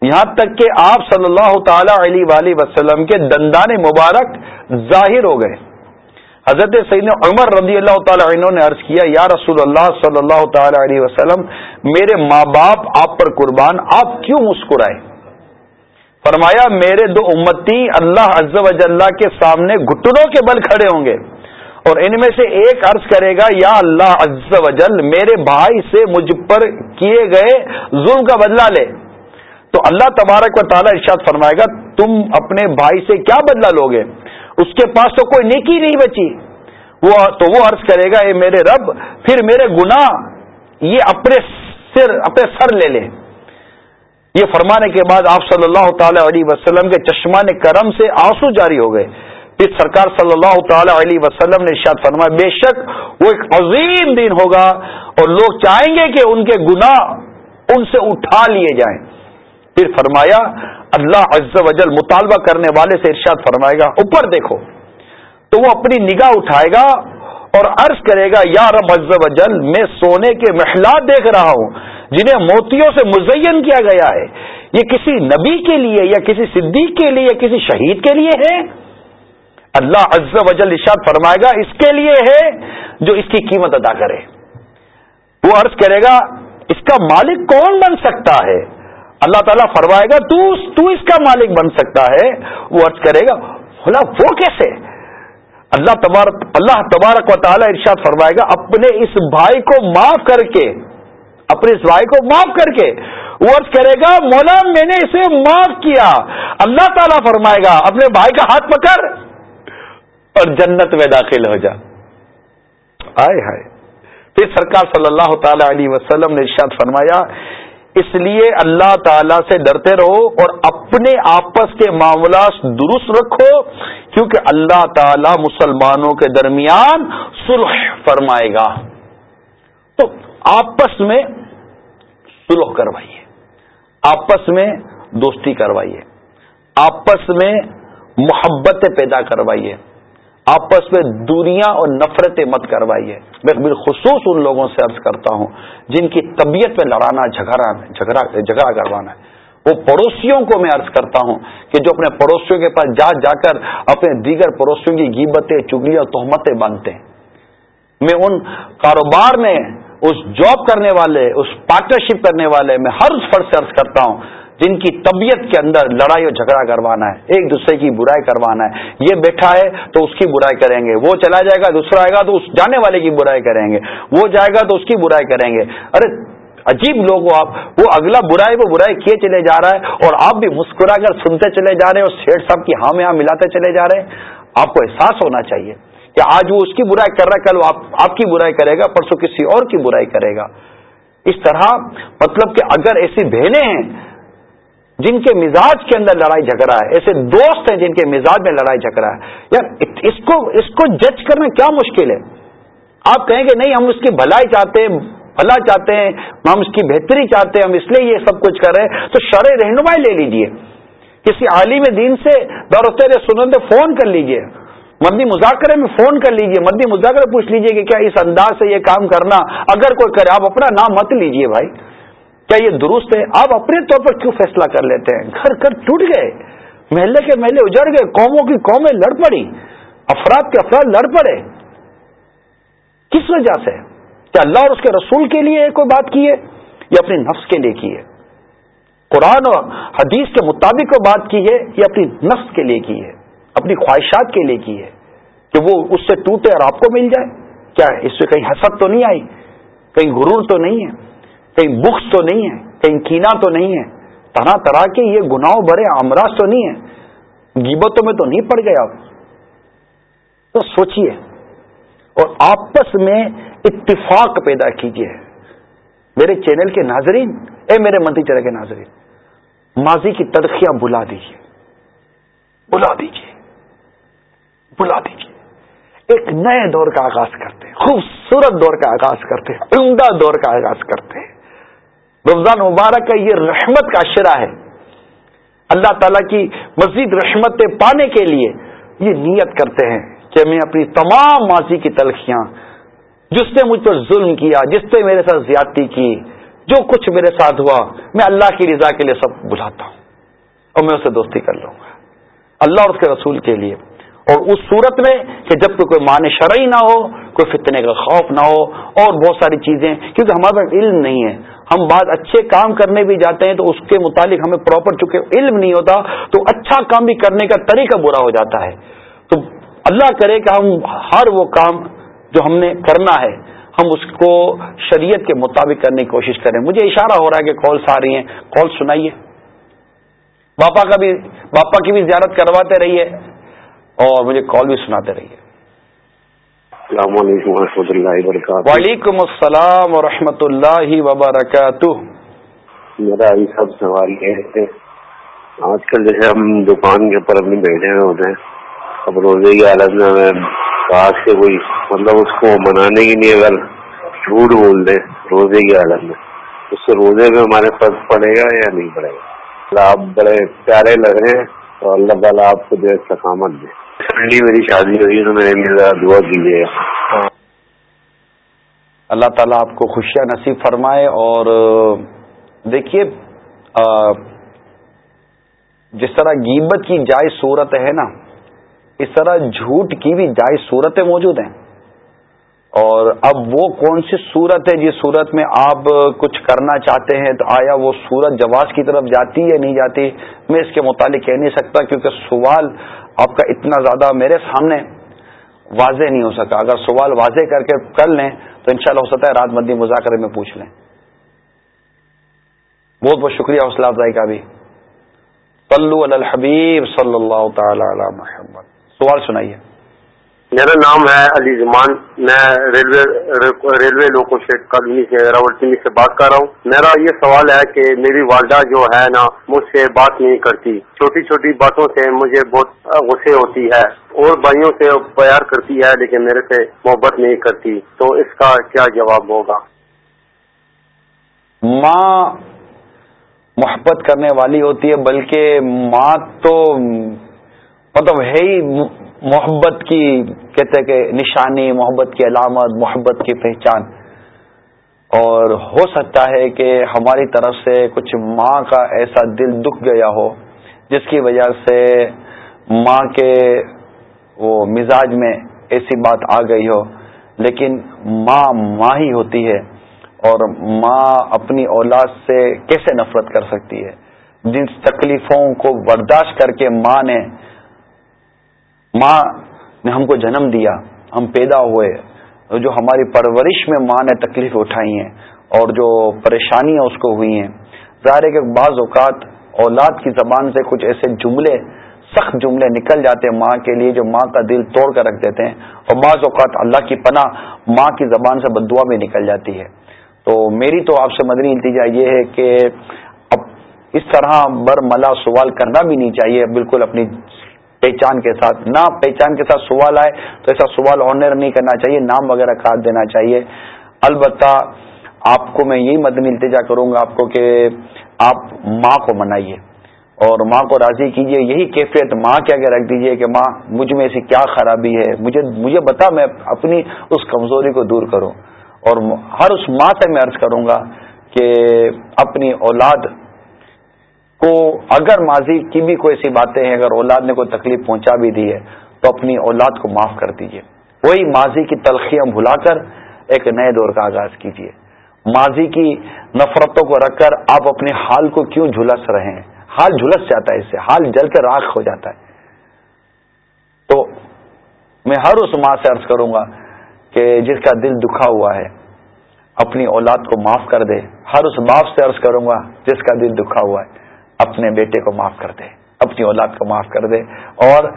یہاں تک کہ آپ صلی اللہ تعالی علیہ وآلہ وسلم کے دندان مبارک ظاہر ہو گئے۔ حضرت سید عمر رضی اللہ تعالی عنہ نے عرض کیا، یا رسول اللہ صلی اللہ تعالی علیہ وسلم، میرے ماں باپ آپ پر قربان، آپ کیوں مسکرائے؟ فرمایا، میرے دو امتی اللہ عز و جلہ کے سامنے گھٹنوں کے بل کھڑے ہوں گے اور ان میں سے ایک عرض کرے گا، یا اللہ عز و جل، میرے بھائی سے مجھ پر کیے گئے ظلم کا بدلہ لے۔ تو اللہ تبارک و تعالیٰ ارشاد فرمائے گا، تم اپنے بھائی سے کیا بدلہ لوگے اس کے پاس تو کوئی نیکی نہیں بچی۔ وہ، تو وہ عرض کرے گا، اے میرے رب، پھر میرے گنا یہ اپنے سر اپنے سر لے لے۔ یہ فرمانے کے بعد آپ صلی اللہ تعالی علیہ وسلم کے چشمان کرم سے آنسو جاری ہو گئے۔ پھر سرکار صلی اللہ تعالی علیہ وسلم نے ارشاد فرمایا، بے شک وہ ایک عظیم دن ہوگا اور لوگ چاہیں گے کہ ان کے گنا ان سے اٹھا لیے جائیں۔ پھر فرمایا، اللہ عز و جل مطالبہ کرنے والے سے ارشاد فرمائے گا، اوپر دیکھو۔ تو وہ اپنی نگاہ اٹھائے گا اور عرض کرے گا یا رب عز و جل میں سونے کے محلات دیکھ رہا ہوں جنہیں موتیوں سے مزین کیا گیا ہے. یہ کسی نبی کے لیے یا کسی صدیق کے لیے یا کسی شہید کے لیے ہے؟ اللہ عز و جل اشاد فرمائے گا اس کے لیے ہے جو اس کی قیمت ادا کرے. وہ عرض کرے گا اس کا مالک کون بن سکتا ہے؟ اللہ تعالیٰ فرمائے گا تو, تو اس کا مالک بن سکتا ہے؟ وہ عرض کرے گا بولا وہ کیسے؟ اللہ تبارک اللہ تبارک و تعالی ارشاد فرمائے گا، اپنے اس بھائی کو معاف کر کے اپنے اس بھائی کو معاف کر کے وہ عرض کرے گا، مولا میں نے اسے معاف کیا۔ اللہ تعالیٰ فرمائے گا، اپنے بھائی کا ہاتھ پکڑ اور جنت میں داخل ہو جا۔ آئے ہائے۔ پھر سرکار صلی اللہ تعالی علیہ وسلم نے ارشاد فرمایا اس لیے اللہ تعالی سے ڈرتے رہو اور اپنے آپس کے معاملات درست رکھو، کیونکہ اللہ تعالی مسلمانوں کے درمیان سلح فرمائے گا۔ تو آپس میں سلح کروائیے، آپس میں دوستی کروائیے، آپس میں محبتیں پیدا کروائیے۔ آپس میں دوریاں اور نفرتیں مت کروائیے میں بالخصوص ان لوگوں سے عرض کرتا ہوں جن کی طبیعت میں لڑانا، جھگڑا جھگڑا کروانا ہے۔ وہ پڑوسیوں کو میں عرض کرتا ہوں کہ جو اپنے پڑوسیوں کے پاس جا جا کر اپنے دیگر پڑوسیوں کی گیبتیں، چگلیاں، تہمتیں باندھتے ہیں۔ میں ان کاروبار میں، اس جاب کرنے والے، اس پارٹنرشپ کرنے والے، میں ہر فرض سے عرض کرتا ہوں جن کی طبیعت کے اندر لڑائی اور جھگڑا کروانا ہے، ایک دوسرے کی برائی کروانا ہے، یہ بیٹھا ہے تو اس کی برائی کریں گے، وہ چلا جائے گا، دوسرا آئے گا تو اس جانے والے کی برائی کریں گے، وہ جائے گا تو اس کی برائی کریں گے۔ ارے، عجیب لوگ ہو آپ، وہ اگلا برائی، وہ برائی کیے چلے جا رہا ہے اور آپ بھی مسکرا کر سنتے چلے جا رہے ہیں اور سیٹ صاحب کی ہاں میں ہاں ملاتے چلے جا رہے ہیں۔ آپ کو احساس ہونا چاہیے کہ آج وہ اس کی برائی کر رہا ہے، کل وہ آپ کی برائی کرے گا، پرسوں کسی اور کی برائی کرے گا۔ اس طرح مطلب کہ اگر ایسی بہنیں ہیں جن کے مزاج کے اندر لڑائی جھگڑا ہے، ایسے دوست ہیں جن کے مزاج میں لڑائی جھگڑا ہے۔ یار، اس کو اس کو جج کرنا کیا مشکل ہے؟ آپ کہیں گے نہیں، ہم اس کی بھلائی چاہتے ہیں، بھلا چاہتے ہیں، ہم اس کی بہتری چاہتے ہیں، ہم اس لیے یہ سب کچھ کر رہے ہیں۔ تو شرح رہنمائی لے لیجیے۔ کسی عالم دین سے دورتے سنتے فون کر لیجیے۔ مدنی مذاکرے میں فون کر لیجیے۔ مدنی مذاکرے پوچھ لیجیے کہ کیا اس انداز سے یہ کام کرنا، اگر کوئی کرے، آپ اپنا نام مت لیجیے بھائی۔ کیا یہ درست ہے؟ آپ اپنے طور پر کیوں فیصلہ کر لیتے ہیں؟ گھر گھر ٹوٹ گئے۔ محلے کے محلے اجڑ گئے۔ قوموں کی قومیں لڑ پڑی۔ افراد کے افراد لڑ پڑے۔ کس وجہ سے؟ کیا اللہ اور اس کے رسول کے لیے کوئی بات کی ہے؟ یا اپنی نفس کے لیے کی ہے؟ قرآن اور حدیث کے مطابق کوئی بات کی ہے یا اپنی نفس کے لیے کی ہے؟ اپنی خواہشات کے لیے کی ہے کہ وہ اس سے ٹوٹے اور آپ کو مل جائے؟ کیا اس سے کہیں حسد تو نہیں آئی؟ کہیں غرور تو نہیں ہے؟ کہیں بخش تو نہیں ہے، کہیں کینا تو نہیں ہے۔ طرح طرح کے یہ گناہوں بڑے امراض تو نہیں ہے۔ گیبتوں میں تو نہیں پڑ گئے آپ۔ تو سوچئے، اور آپس میں اتفاق پیدا کیجیے میرے چینل کے ناظرین، اے میرے منتی چرے کے ناظرین، ماضی کی ترقیاں بلا دیجیے بلا دیجیے بلا دیجیے ایک نئے دور کا آغاز کرتے ہیں خوبصورت دور کا آغاز کرتے ہیں عمدہ دور کا آغاز کرتے۔ ہیں رمضان مبارک کا یہ رحمت کا اشرا ہے۔ اللہ تعالیٰ کی مزید رحمتیں پانے کے لیے یہ نیت کرتے ہیں کہ میں اپنی تمام ماضی کی تلخیاں، جس نے مجھ پر ظلم کیا، جس نے میرے ساتھ زیادتی کی، جو کچھ میرے ساتھ ہوا، میں اللہ کی رضا کے لیے سب بلاتا ہوں اور میں اسے دوستی کر لوں گا۔ اللہ اور اس کے رسول کے لیے۔ اور اس صورت میں کہ جب کوئی مان شرعی نہ ہو، کوئی فتنے کا خوف نہ ہو اور بہت ساری چیزیں، کیونکہ ہمارے پاس علم نہیں ہے ہم بعض اچھے کام کرنے بھی جاتے ہیں تو اس کے متعلق ہمیں پراپر چونکہ علم نہیں ہوتا تو اچھا کام بھی کرنے کا طریقہ برا ہو جاتا ہے۔ تو اللہ کرے کہ ہم ہر وہ کام جو ہم نے کرنا ہے، ہم اس کو شریعت کے مطابق کرنے کی کوشش کریں۔ مجھے اشارہ ہو رہا ہے کہ کالس آ رہی ہیں۔ کال سنائیے۔ باپا کا بھی باپا کی بھی زیارت کرواتے رہیے اور مجھے کال بھی سناتے رہیے۔ السلام علیکم و اللہ وبرکاتہ۔ وعلیکم السلام و اللہ وبرکاتہ۔ میرا یہ سب سوال یہ ہے آج کل جیسے ہم دکان کے اوپر اپنی بیٹھے ہوئے ہوتے ہیں اب روزے کی حالت میں ہمیں پاس سے کوئی مطلب اس کو منانے کے لیے اگر جھوٹ بول دیں روزے کی حالت میں اس سے روزے میں ہمارے فرض پڑے گا یا نہیں پڑے گا؟ آپ بڑے پیارے لگ رہے ہیں تو اللہ تعالیٰ آپ کو جو ہے سکامت دے۔ ٹھنڈی میری شادی ہوئی تو میرے لیے دعا کیجیے۔ اللہ تعالیٰ آپ کو خوشیاں نصیب فرمائے اور دیکھیے جس طرح گیبت کی جائز صورت ہے نا، اس طرح جھوٹ کی بھی جائز صورتیں موجود ہیں۔ اور اب وہ کون سی صورت ہے جس صورت میں آپ کچھ کرنا چاہتے ہیں تو آیا وہ صورت جواز کی طرف جاتی یا نہیں جاتی، میں اس کے متعلق کہہ نہیں سکتا کیونکہ سوال آپ کا اتنا زیادہ میرے سامنے واضح نہیں ہو سکا۔ اگر سوال واضح کر کے کر لیں تو انشاءاللہ ہو سکتا ہے رات مدنی مذاکرے میں پوچھ لیں۔ بہت بہت شکریہ حوصلہ افزائی کا بھی۔ پلو الحبیب صلی اللہ تعالی علی محمد۔ سوال سنائیے۔ میرا نام ہے علی زمان. میں railway railway loco shed colony سے، راول سے بات کر رہا ہوں. میرا یہ سوال ہے کہ میری والدہ جو ہے نا، مجھ سے بات نہیں کرتی. چھوٹی چھوٹی باتوں سے مجھے بہت غصے ہوتی ہے اور بھائیوں سے پیار کرتی ہے، لیکن میرے سے محبت نہیں کرتی. تو اس کا کیا جواب ہوگا؟ ماں محبت کرنے والی ہوتی ہے، بلکہ ماں تو مطلب ہے ہی محبت کی، کہتے کہ نشانی، محبت کی علامت، محبت کی پہچان۔ اور ہو سکتا ہے کہ ہماری طرف سے کچھ ماں کا ایسا دل دکھ گیا ہو، جس کی وجہ سے ماں کے وہ مزاج میں ایسی بات آ گئی ہو۔ لیکن ماں ماں ہی ہوتی ہے، اور ماں اپنی اولاد سے کیسے نفرت کر سکتی ہے؟ جن تکلیفوں کو برداشت کر کے ماں نے ماں نے ہم کو جنم دیا، ہم پیدا ہوئے جو ہماری پرورش میں ماں نے تکلیف اٹھائی ہیں اور جو پریشانیاں اس کو ہوئی ہیں۔ ظاہر ہے کہ بعض اوقات اولاد کی زبان سے کچھ ایسے جملے، سخت جملے نکل جاتے ہیں ماں کے لیے جو ماں کا دل توڑ کر رکھ دیتے ہیں، اور بعض اوقات اللہ کی پناہ ماں کی زبان سے بدعا بھی نکل جاتی ہے۔ تو میری تو آپ سے مدنی التجا یہ ہے کہ اب اس طرح بر ملا سوال کرنا بھی نہیں چاہیے، بالکل اپنی پہچان کے ساتھ، نہ پہچان کے ساتھ سوال آئے تو ایسا سوال آنر نہیں کرنا چاہیے، نام وغیرہ کاٹ دینا چاہیے۔ البتہ آپ کو میں یہی مدنی التجا کروں گا آپ کو کہ آپ ماں کو منائیے اور ماں کو راضی کیجیے۔ یہی کیفیت ماں کے آگے رکھ دیجیے کہ ماں، مجھ میں ایسی کیا خرابی ہے؟ مجھے مجھے بتا، میں اپنی اس کمزوری کو دور کروں۔ اور ہر اس ماں سے میں عرض کروں گا کہ اپنی اولاد کو اگر ماضی کی بھی کوئی ایسی باتیں ہیں، اگر اولاد نے کوئی تکلیف پہنچا بھی دی ہے، تو اپنی اولاد کو معاف کر دیجیے وہی ماضی کی تلخیاں بھلا کر ایک نئے دور کا آغاز کیجیے ماضی کی نفرتوں کو رکھ کر آپ اپنے حال کو کیوں جھلس رہے ہیں؟ حال جھلس جاتا ہے اس سے، حال جل کے راکھ ہو جاتا ہے۔ تو میں ہر اس ماں سے عرض کروں گا کہ جس کا دل دکھا ہوا ہے، اپنی اولاد کو معاف کر دے۔ ہر اس باپ سے عرض کروں گا، جس کا دل دکھا ہوا ہے۔ اپنے بیٹے کو معاف کر دے اپنی اولاد کو معاف کر دے اور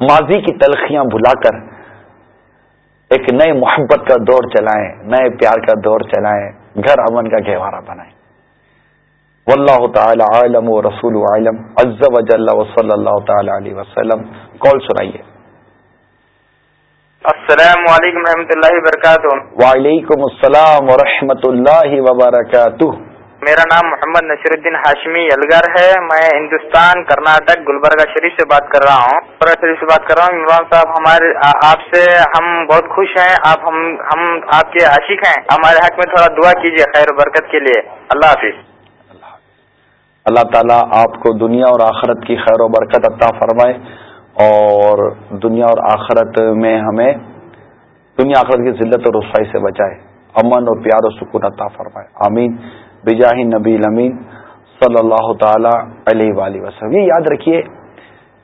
ماضی کی تلخیاں بھلا کر ایک نئے محبت کا دور چلائیں نئے پیار کا دور چلائیں گھر امن کا گہوارہ بنائیں۔ واللہ تعالی عالم و رسول عالم عز و جل و صلی اللہ تعالی علیہ وسلم۔ کال سنائیے۔ السلام علیکم و اللہ وبرکاتہ۔ وعلیکم السلام و اللہ وبرکاتہ۔ میرا نام محمد نصیر الدین ہاشمی یلگر ہے۔ میں ہندوستان، کرناٹک، گلبرگہ شریف سے بات کر رہا ہوں۔ شریف سے بات کر رہا ہوں۔ عمران صاحب، ہمارے آپ سے ہم بہت خوش ہیں۔ آپ ہم ہم آپ کے عاشق ہیں۔ ہمارے حق میں تھوڑا دعا کیجیے خیر و برکت کے لیے۔ اللہ حافظ۔ اللہ تعالیٰ آپ کو دنیا اور آخرت کی خیر و برکت عطا فرمائے اور دنیا اور آخرت میں ہمیں، دنیا آخرت کی ذلت اور رسائی سے بچائے۔ امن اور پیار و سکون عطا فرمائے۔ آمین۔ بجاہ نبی امین صلی اللہ تعالی علیہ وآلہ وسلم۔ یہ یاد رکھیے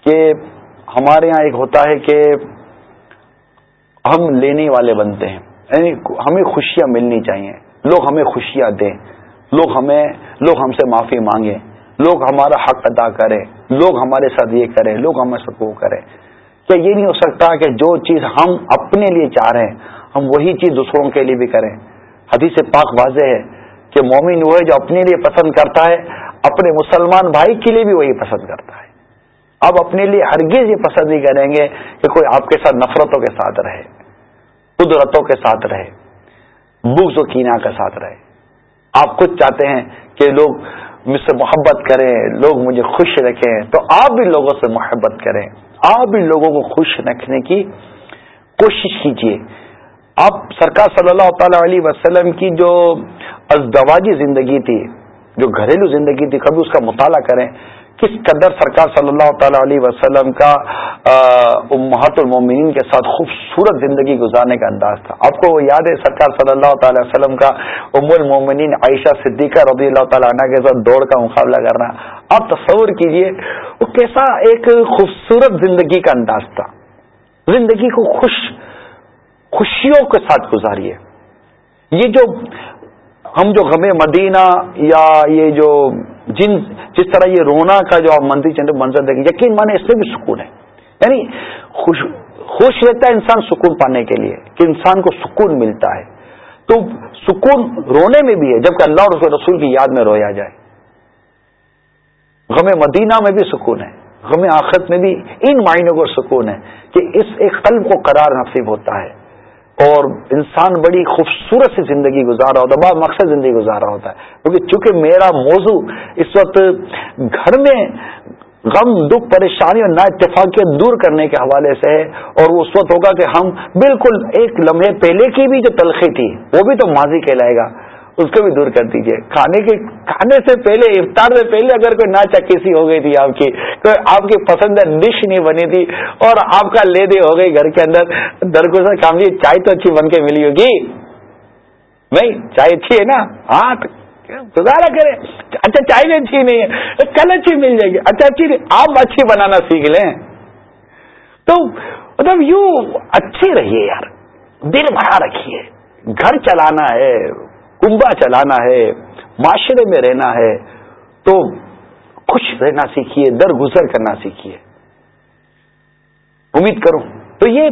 کہ ہمارے ہاں ایک ہوتا ہے کہ ہم لینے والے بنتے ہیں۔ یعنی ہمیں خوشیاں ملنی چاہیے۔ لوگ ہمیں خوشیاں دیں۔ لوگ ہمیں، لوگ ہم سے معافی مانگیں لوگ ہمارا حق ادا کریں لوگ ہمارے ساتھ یہ کریں لوگ ہمیں ساتھ وہ کریں کیا یہ نہیں ہو سکتا کہ جو چیز ہم اپنے لیے چاہ رہے ہیں، ہم وہی چیز دوسروں کے لیے بھی کریں؟ حدیث پاک واضح ہے۔ کہ مومن وہ ہے جو اپنے لیے پسند کرتا ہے، اپنے مسلمان بھائی کے لیے بھی وہی پسند کرتا ہے۔ اب اپنے لیے ہرگز یہ پسند نہیں کریں گے کہ کوئی آپ کے ساتھ نفرتوں کے ساتھ رہے، قدرتوں کے ساتھ رہے، بغض و کینا کے ساتھ رہے۔ آپ خود چاہتے ہیں کہ لوگ مجھ سے محبت کریں، لوگ مجھے خوش رکھیں، تو آپ بھی لوگوں سے محبت کریں۔ آپ بھی لوگوں کو خوش رکھنے کی کوشش کیجیے آپ سرکار صلی اللہ تعالی علیہ وسلم کی جو ازدواجی زندگی تھی، جو گھریلو زندگی تھی، کبھی اس کا مطالعہ کریں، کس قدر سرکار صلی اللہ تعالی علیہ وسلم کا محت المومنین کے ساتھ خوبصورت زندگی گزارنے کا انداز تھا؟ آپ کو وہ یاد ہے سرکار صلی اللہ تعالی وسلم کا ام المومنین عائشہ صدیقہ رضی اللہ تعالیٰ عنہ کے ساتھ دوڑ کا مقابلہ کرنا۔ آپ تصور کیجیے، وہ کیسا ایک خوبصورت زندگی کا انداز تھا۔ زندگی کو خوش خوشیوں کے ساتھ گزاریے یہ جو ہم جو غم مدینہ یا یہ جو جن جس طرح یہ رونا کا جو آپ مندر چند منظر دیکھیں، یقین مانے اس سے بھی سکون ہے۔ یعنی خوش خوش رہتا ہے انسان سکون پانے کے لیے کہ انسان کو سکون ملتا ہے۔ تو سکون رونے میں بھی ہے، جبکہ اللہ اور رسول کی یاد میں رویا جائے۔ غم مدینہ میں بھی سکون ہے، غم آخرت میں بھی ان معنوں کو سکون ہے کہ اس ایک قلب کو قرار نصیب ہوتا ہے۔ اور انسان بڑی خوبصورت سی زندگی گزار رہا ہوتا ہے بہت مقصد زندگی گزار رہا ہوتا ہے۔ کیونکہ چونکہ میرا موضوع اس وقت گھر میں غم، دکھ، پریشانی اور نا اتفاقیت دور کرنے کے حوالے سے ہے اور وہ اس وقت ہوگا کہ ہم بالکل ایک لمحے پہلے کی بھی جو تلخی تھی، وہ بھی تو ماضی کہلائے گا۔ اس کو بھی دور کر دیجیے کھانے کے کھانے سے پہلے، افطار سے پہلے اگر کوئی نا چکی ہو گئی تھی آپ کی، کوئی آپ کی پسند ڈش نہیں بنی تھی اور آپ کا لے دے ہو گئی گھر کے اندر، درگزر کام جی چائے تو اچھی بن کے ملی ہوگی۔ نہیں، چائے اچھی ہے نا؟ ہاں گزارا کرے اچھا چائے بھی اچھی نہیں ہے۔ کل اچھی مل جائے گی۔ اچھا اچھی آپ اچھی بنانا سیکھ لیں۔ تو مطلب یوں اچھی رہیے یار۔ دل بڑا رکھیے۔ گھر چلانا ہے۔ کنبا چلانا ہے، معاشرے میں رہنا ہے، تو خوش رہنا سیکھیے در گزر کرنا سیکھیے۔ امید کروں۔ تو یہ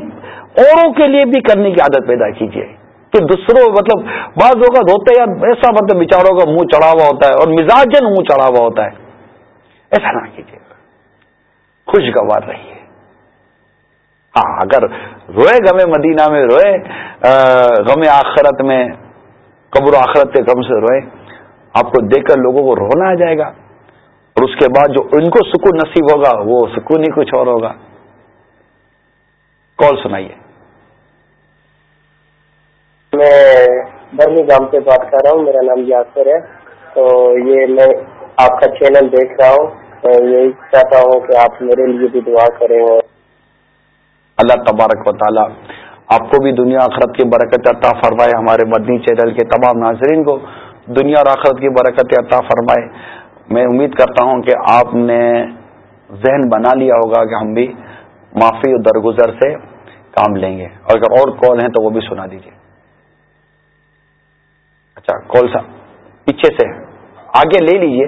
اوروں کے لیے بھی کرنے کی عادت پیدا کیجیے کہ دوسروں مطلب بعض اوقات ہوتا ہے یار ایسا مطلب بچاروں کا منہ چڑھا ہوا ہوتا ہے اور مزاجن منہ چڑھا ہوا ہوتا ہے۔ ایسا نہ کیجیے خوشگوار رہیے۔ ہاں اگر روئے غم مدینہ میں، روئے غم آخرت میں قبر و آخرت کے غم سے روئے۔ آپ کو دیکھ کر لوگوں کو رونا آ جائے گا۔ اور اس کے بعد جو ان کو سکون نصیب ہوگا وہ سکون ہی کچھ اور ہوگا۔ کال سنائیے۔ میں برمی گام سے بات کر رہا ہوں میرا نام یاسر ہے۔ تو یہ میں آپ کا چینل دیکھ رہا ہوں۔ تو یہی چاہتا ہوں کہ آپ میرے لیے بھی دعا کریں۔ اللہ تبارک و تعالی آپ کو بھی دنیا آخرت کی برکت عطا فرمائے، ہمارے مدنی چینل کے تمام ناظرین کو دنیا اور آخرت کی برکت عطا فرمائے۔ میں امید کرتا ہوں کہ آپ نے ذہن بنا لیا ہوگا کہ ہم بھی معافی و درگزر سے کام لیں گے۔ اور اگر اور کال ہیں تو وہ بھی سنا دیجیے اچھا کال پیچھے سے آگے لے لیجیے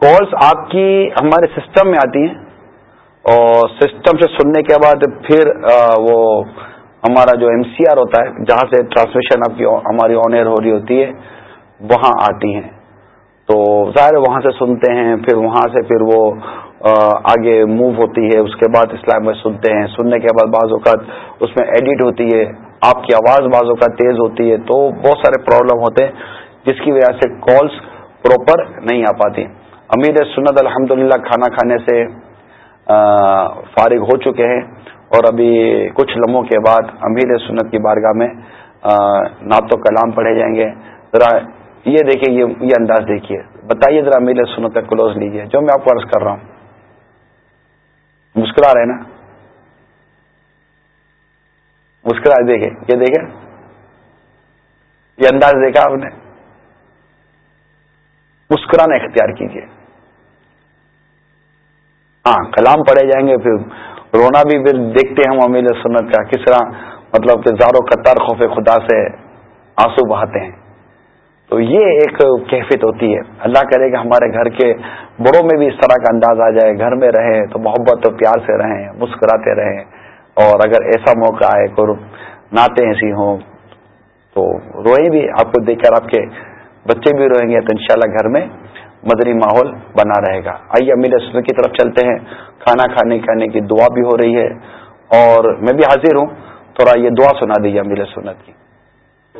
کالس آپ کی ہمارے سسٹم میں آتی ہیں۔ اور سسٹم سے سننے کے بعد پھر وہ ہمارا جو ایم سی آر ہوتا ہے، جہاں سے ٹرانسمیشن آپ کی ہماری آن ایئر ہو رہی ہوتی ہے، وہاں آتی ہیں۔ تو ظاہر وہاں سے سنتے ہیں، پھر وہاں سے پھر وہ آگے موو ہوتی ہے۔ اس کے بعد اسلام میں سنتے ہیں۔ سننے کے بعد بعض اوقات اس میں ایڈٹ ہوتی ہے۔ آپ کی آواز بعض اوقات تیز ہوتی ہے۔ تو بہت سارے پرابلم ہوتے ہیں، جس کی وجہ سے کالس پراپر نہیں آ پاتی۔ امیر سنت الحمد کھانا کھانے سے فارغ ہو چکے ہیں اور ابھی کچھ لمحوں کے بعد امیر سنت کی بارگاہ میں نعت و کلام پڑھے جائیں گے۔ ذرا یہ دیکھیے، یہ انداز دیکھیے۔ بتائیے ذرا امیر سنت کا کلوز لیجیے، جو میں آپ کو عرض کر رہا ہوں۔ مسکرا رہے نا؟ مسکرا دیکھے یہ دیکھے یہ انداز دیکھا آپ نے؟ مسکرانا اختیار کیجیے۔ ہاں کلام پڑے جائیں گے، پھر رونا بھی پھر دیکھتے ہیں ہم امیل سنت کا کس طرح مطلب کہ زارو قطار خوف خدا سے آنسو بہاتے ہیں۔ تو یہ ایک کیفیت ہوتی ہے۔ اللہ کرے کہ ہمارے گھر کے بڑوں میں بھی اس طرح کا انداز آ جائے، گھر میں رہیں، تو محبت اور پیار سے رہیں، مسکراتے رہیں۔ اور اگر ایسا موقع آئے کو نعتیں ایسی ہوں، تو روئیں بھی، آپ کو دیکھ کر آپ کے بچے بھی روئیں گے، تو انشاءاللہ گھر میں مدنی ماحول بنا رہے گا۔ آئیے امیر سنت کی طرف چلتے ہیں۔ کھانا کھانے کھانے کی دعا بھی ہو رہی ہے۔ اور میں بھی حاضر ہوں۔ تھوڑا یہ دعا سنا دیجیے امیر سنت کی۔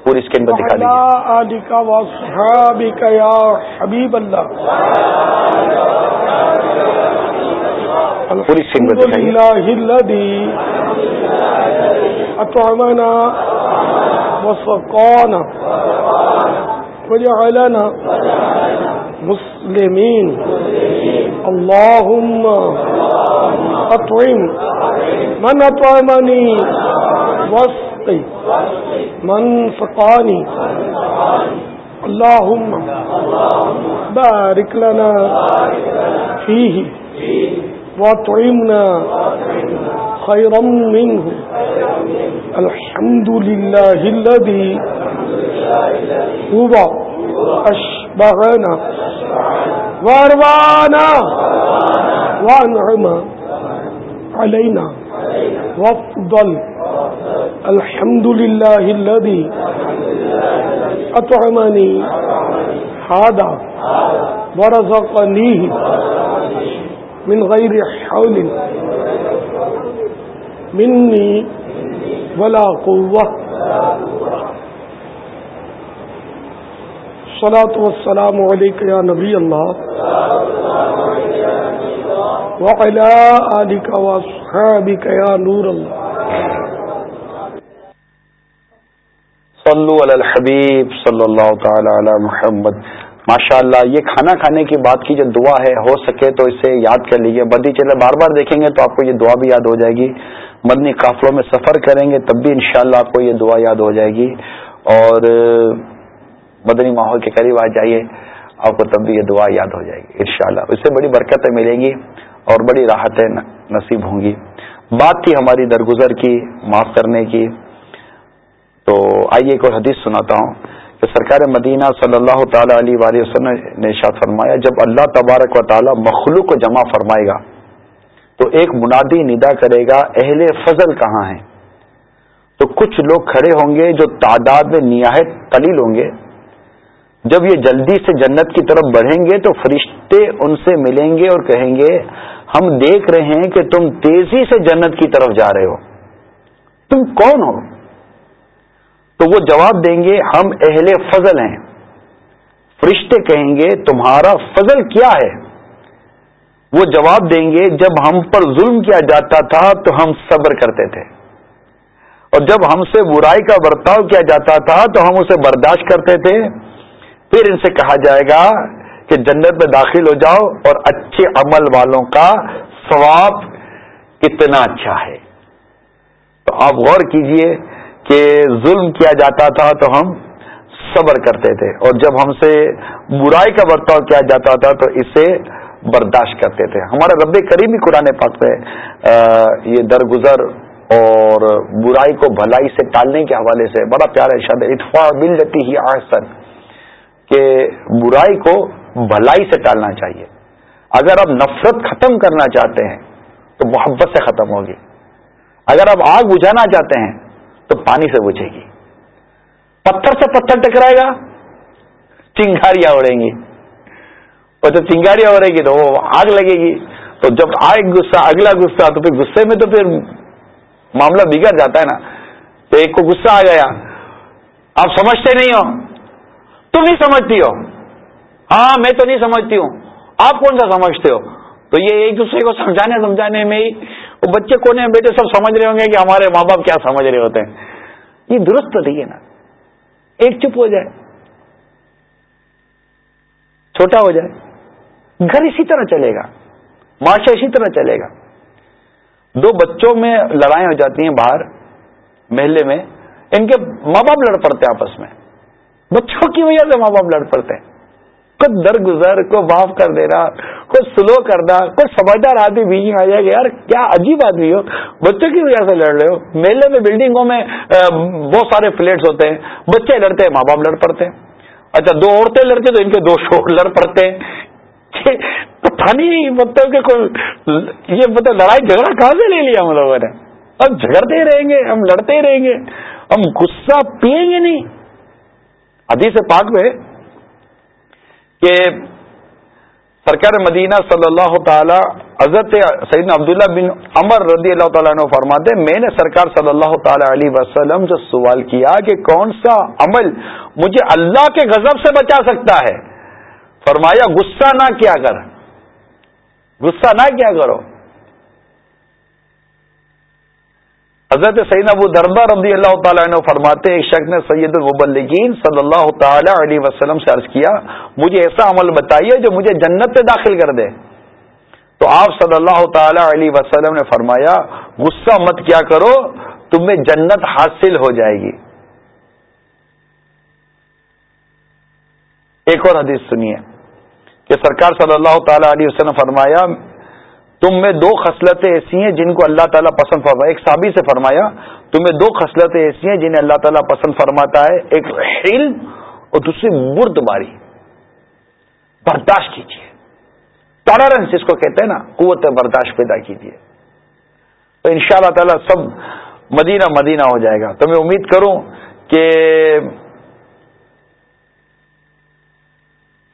پوری اسکرین پر دکھا دیجیے۔ حبیب اللہ پوری اسکرین پر دکھائیے۔ وجعلنا مسلمين اللهم اطعم من اطعمني واسقي من سقاني اللهم بارك لنا فيه واطعمنا خيرا منه. الحمد لله الذي هو الشيء أشبهنا واروانا وانعم علينا وافضل. الحمد لله الذي أطعمني هذا ورزقنيه من غير حول. مني ولا قوة. صلاة والسلام عليك يا نبي الله. وعلى آلك وأصحابك يا نور الله. صلو علی الحبیب صلی اللہ تعالی علی محمد. ماشاء اللہ یہ کھانا کھانے کی بات کی جو دعا ہے، ہو سکے تو اسے یاد کر لیجیے بدی چلے بار بار دیکھیں گے تو آپ کو یہ دعا بھی یاد ہو جائے گی۔ مدنی قافلوں میں سفر کریں گے، تب بھی انشاءاللہ آپ کو یہ دعا یاد ہو جائے گی۔ اور مدنی ماحول کے قریب آ جائیے، آپ کو تب بھی یہ دعا یاد ہو جائے گی، انشاءاللہ۔ اس سے بڑی برکتیں ملیں گی اور بڑی راحتیں نصیب ہوں گی۔ بات تھی ہماری درگزر کی، معاف کرنے کی۔ تو آئیے کوئی حدیث سناتا ہوں کہ سرکار مدینہ صلی اللہ تعالی علیہ وسلم نے شاد فرمایا، جب اللہ تبارک و تعالی مخلوق کو جمع فرمائے گا، تو ایک منادی ندا کرے گا، اہل فضل کہاں ہیں؟ تو کچھ لوگ کھڑے ہوں گے جو تعداد میں نہایت قلیل ہوں گے۔ جب یہ جلدی سے جنت کی طرف بڑھیں گے تو فرشتے ان سے ملیں گے اور کہیں گے، ہم دیکھ رہے ہیں کہ تم تیزی سے جنت کی طرف جا رہے ہو۔ تم کون ہو؟ تو وہ جواب دیں گے، ہم اہل فضل ہیں۔ فرشتے کہیں گے، تمہارا فضل کیا ہے؟ وہ جواب دیں گے، جب ہم پر ظلم کیا جاتا تھا تو ہم صبر کرتے تھے۔ اور جب ہم سے برائی کا برتاؤ کیا جاتا تھا تو ہم اسے برداشت کرتے تھے۔ پھر ان سے کہا جائے گا کہ جنت میں داخل ہو جاؤ اور اچھے عمل والوں کا ثواب کتنا اچھا ہے۔ تو آپ غور کیجیے کہ ظلم کیا جاتا تھا تو ہم صبر کرتے تھے اور جب ہم سے برائی کا برتاؤ کیا جاتا تھا تو اسے برداشت کرتے تھے۔ ہمارا رب کریم قرآن پاک میں یہ درگزر اور برائی کو بھلائی سے ٹالنے کے حوالے سے بڑا پیارا ارشاد ہے اتفاع مل جاتی ہی آسن کہ برائی کو بھلائی سے ٹالنا چاہیے۔ اگر آپ نفرت ختم کرنا چاہتے ہیں، تو محبت سے ختم ہوگی۔ اگر آپ آگ بجھانا چاہتے ہیں، تو پانی سے بجھے گی۔ پتھر سے پتھر ٹکرائے گا، چنگاریاں اڑیں گی۔ اور جب چنگاریاں اڑے گی تو وہ آگ لگے گی۔ تو جب آئے غصہ، اگلا غصہ، تو پھر غصے میں تو پھر معاملہ بگڑ جاتا ہے نا۔ تو ایک کو غصہ آ گیا۔ آپ سمجھتے نہیں ہو۔ تم ہی سمجھتی ہو۔ ہاں میں تو نہیں سمجھتی ہوں۔ آپ کون سا سمجھتے ہو؟ تو یہ ایک دوسرے کو سمجھانے سمجھانے میں ہی وہ بچے کونے میں بیٹے؟ سب سمجھ رہے ہوں گے کہ ہمارے ماں باپ کیا سمجھ رہے ہوتے ہیں۔ یہ درست نہیں ہے نا۔ ایک چپ ہو جائے۔ چھوٹا ہو جائے۔ گھر اسی طرح چلے گا۔ معاشرہ اسی طرح چلے گا۔ دو بچوں میں لڑائیں ہو جاتی ہیں باہر، محلے میں۔ ان کے ماں باپ لڑ پڑتے ہیں آپس میں۔ بچوں کی وجہ سے ماں باپ لڑ پڑتے ہیں۔ کچھ درگزر کو معاف کر دینا کچھ سلو کرنا کچھ سمجھدار آدمی بھی آ جائے گا یار کیا عجیب آدمی ہو۔ بچوں کی وجہ سے لڑ رہے ہو۔ میلے میں بلڈنگوں میں بہت سارے فلیٹس ہوتے ہیں۔ بچے لڑتے ہیں، ماں باپ لڑ پڑتے ہیں۔ اچھا دو عورتیں لڑتے تو ان کے دو شور لڑ پڑتے ہیں۔ مطلب کہ کوئی، یہ مطلب لڑائی جھگڑا کہاں سے لے لیا ہم لوگوں نے؟ اب جھگڑتے ہی رہیں گے، ہم لڑتے ہی رہیں گے۔ ہم غصہ پیئیں گے نہیں۔ حدیث پاک میں کہ سرکار مدینہ صلی اللہ تعالی حضرت سعید عبداللہ بن عمر رضی اللہ تعالیٰ نے فرماتے میں نے سرکار صلی اللہ تعالی علیہ وسلم سے سوال کیا کہ کون سا عمل مجھے اللہ کے غضب سے بچا سکتا ہے؟ فرمایا، غصہ نہ کیا کر، غصہ نہ کیا کرو۔ حضرت سعید ابو دربا رضی اللہ تعالیٰ عنہ فرماتے ایک شخص نے سید المبلگین صلی اللہ تعالی علیہ وسلم سے عرض کیا، مجھے ایسا عمل بتائیے جو مجھے جنت سے داخل کر دے۔ تو آپ صلی اللہ تعالی علیہ وسلم نے فرمایا، غصہ مت کیا کرو تمہیں جنت حاصل ہو جائے گی۔ ایک اور حدیث سنیے، کہ سرکار صلی اللہ تعالی علیہ وسلم فرمایا تم میں دو خصلتیں ایسی ہیں جن کو اللہ تعالیٰ پسند فرمایا ایک صابی سے فرمایا تمہیں دو خصلتیں ایسی ہیں جنہیں اللہ تعالیٰ پسند فرماتا ہے۔ ایک علم اور دوسری مرد باری برداشت کیجیے ٹالرنس جس کو کہتے ہیں نا، قوت برداشت پیدا کیجیے تو ان شاء اللہ تعالی سب مدینہ مدینہ ہو جائے گا۔ تو میں امید کروں کہ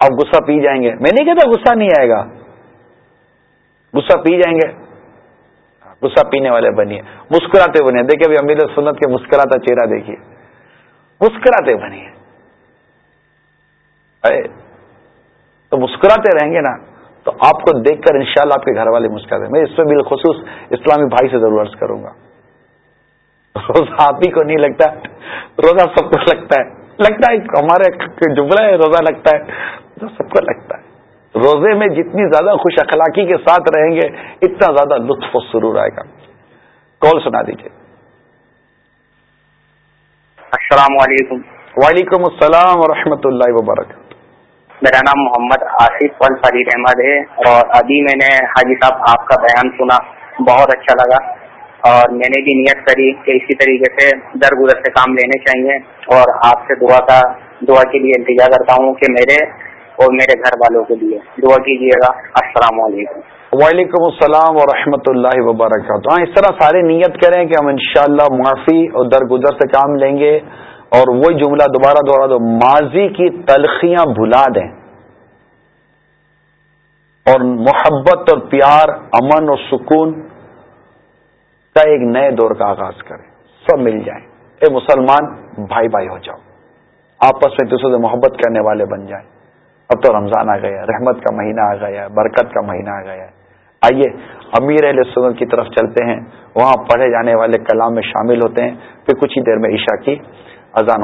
آپ غصہ پی جائیں گے۔ میں نہیں کہتا غصہ نہیں آئے گا۔ غصہ پی جائیں گے؟ غصہ پینے والے بنیے۔ مسکراتے بنے دیکھیے ابھی امیر سنت کے مسکراتا چہرہ دیکھیے۔ مسکراتے بنیے۔ تو مسکراتے رہیں گے نا، تو آپ کو دیکھ کر انشاءاللہ آپ کے گھر والے مسکراتے میں اس میں بالخصوص اسلامی بھائی سے ضرور عرض کروں گا۔ روزہ آپ ہی کو نہیں لگتا۔ روزہ سب کو لگتا ہے۔ لگتا ہے ہمارے جملہ ہے، روزہ لگتا ہے۔ سب کو لگتا ہے۔ روزے میں جتنی زیادہ خوش اخلاقی کے ساتھ رہیں گے اتنا زیادہ لطف و سرور آئے گا۔ کال سنا دیجیے السلام علیکم۔ وعلیکم السلام ورحمۃ اللہ وبرکاتہ۔ میرا نام محمد آصف فرید احمد ہے اور ابھی میں نے حاجی صاحب آپ کا بیان سنا بہت اچھا لگا۔ اور میں نے بھی نیت کری کہ اسی طریقے سے درگزر سے کام لینے چاہیے۔ اور آپ سے دعا کا دعا کے لیے انتظار کرتا ہوں کہ میرے اور میرے گھر والوں کے لیے دعا کیجیے گا۔ السلام علیکم۔ وعلیکم السلام ورحمۃ اللہ وبرکاتہ۔ ہاں اس طرح سارے نیت کریں کہ ہم انشاءاللہ معافی اور درگزر سے کام لیں گے اور وہی جملہ دوبارہ دوبارہ دو۔ ماضی کی تلخیاں بھلا دیں۔ اور محبت اور پیار، امن اور سکون کا ایک نئے دور کا آغاز کریں۔ سب مل جائیں۔ اے مسلمان، بھائی بھائی ہو جاؤ۔ آپس میں دوسرے سے محبت کرنے والے بن جائیں۔ اب تو رمضان آ گیا، رحمت کا مہینہ آ گیا، برکت کا مہینہ آ گیا۔ آئیے، امیر علیہ سنت کی طرف چلتے ہیں۔ وہاں پڑھے جانے والے کلام میں شامل ہوتے ہیں۔ پھر کچھ ہی دیر میں عشاء کی اذان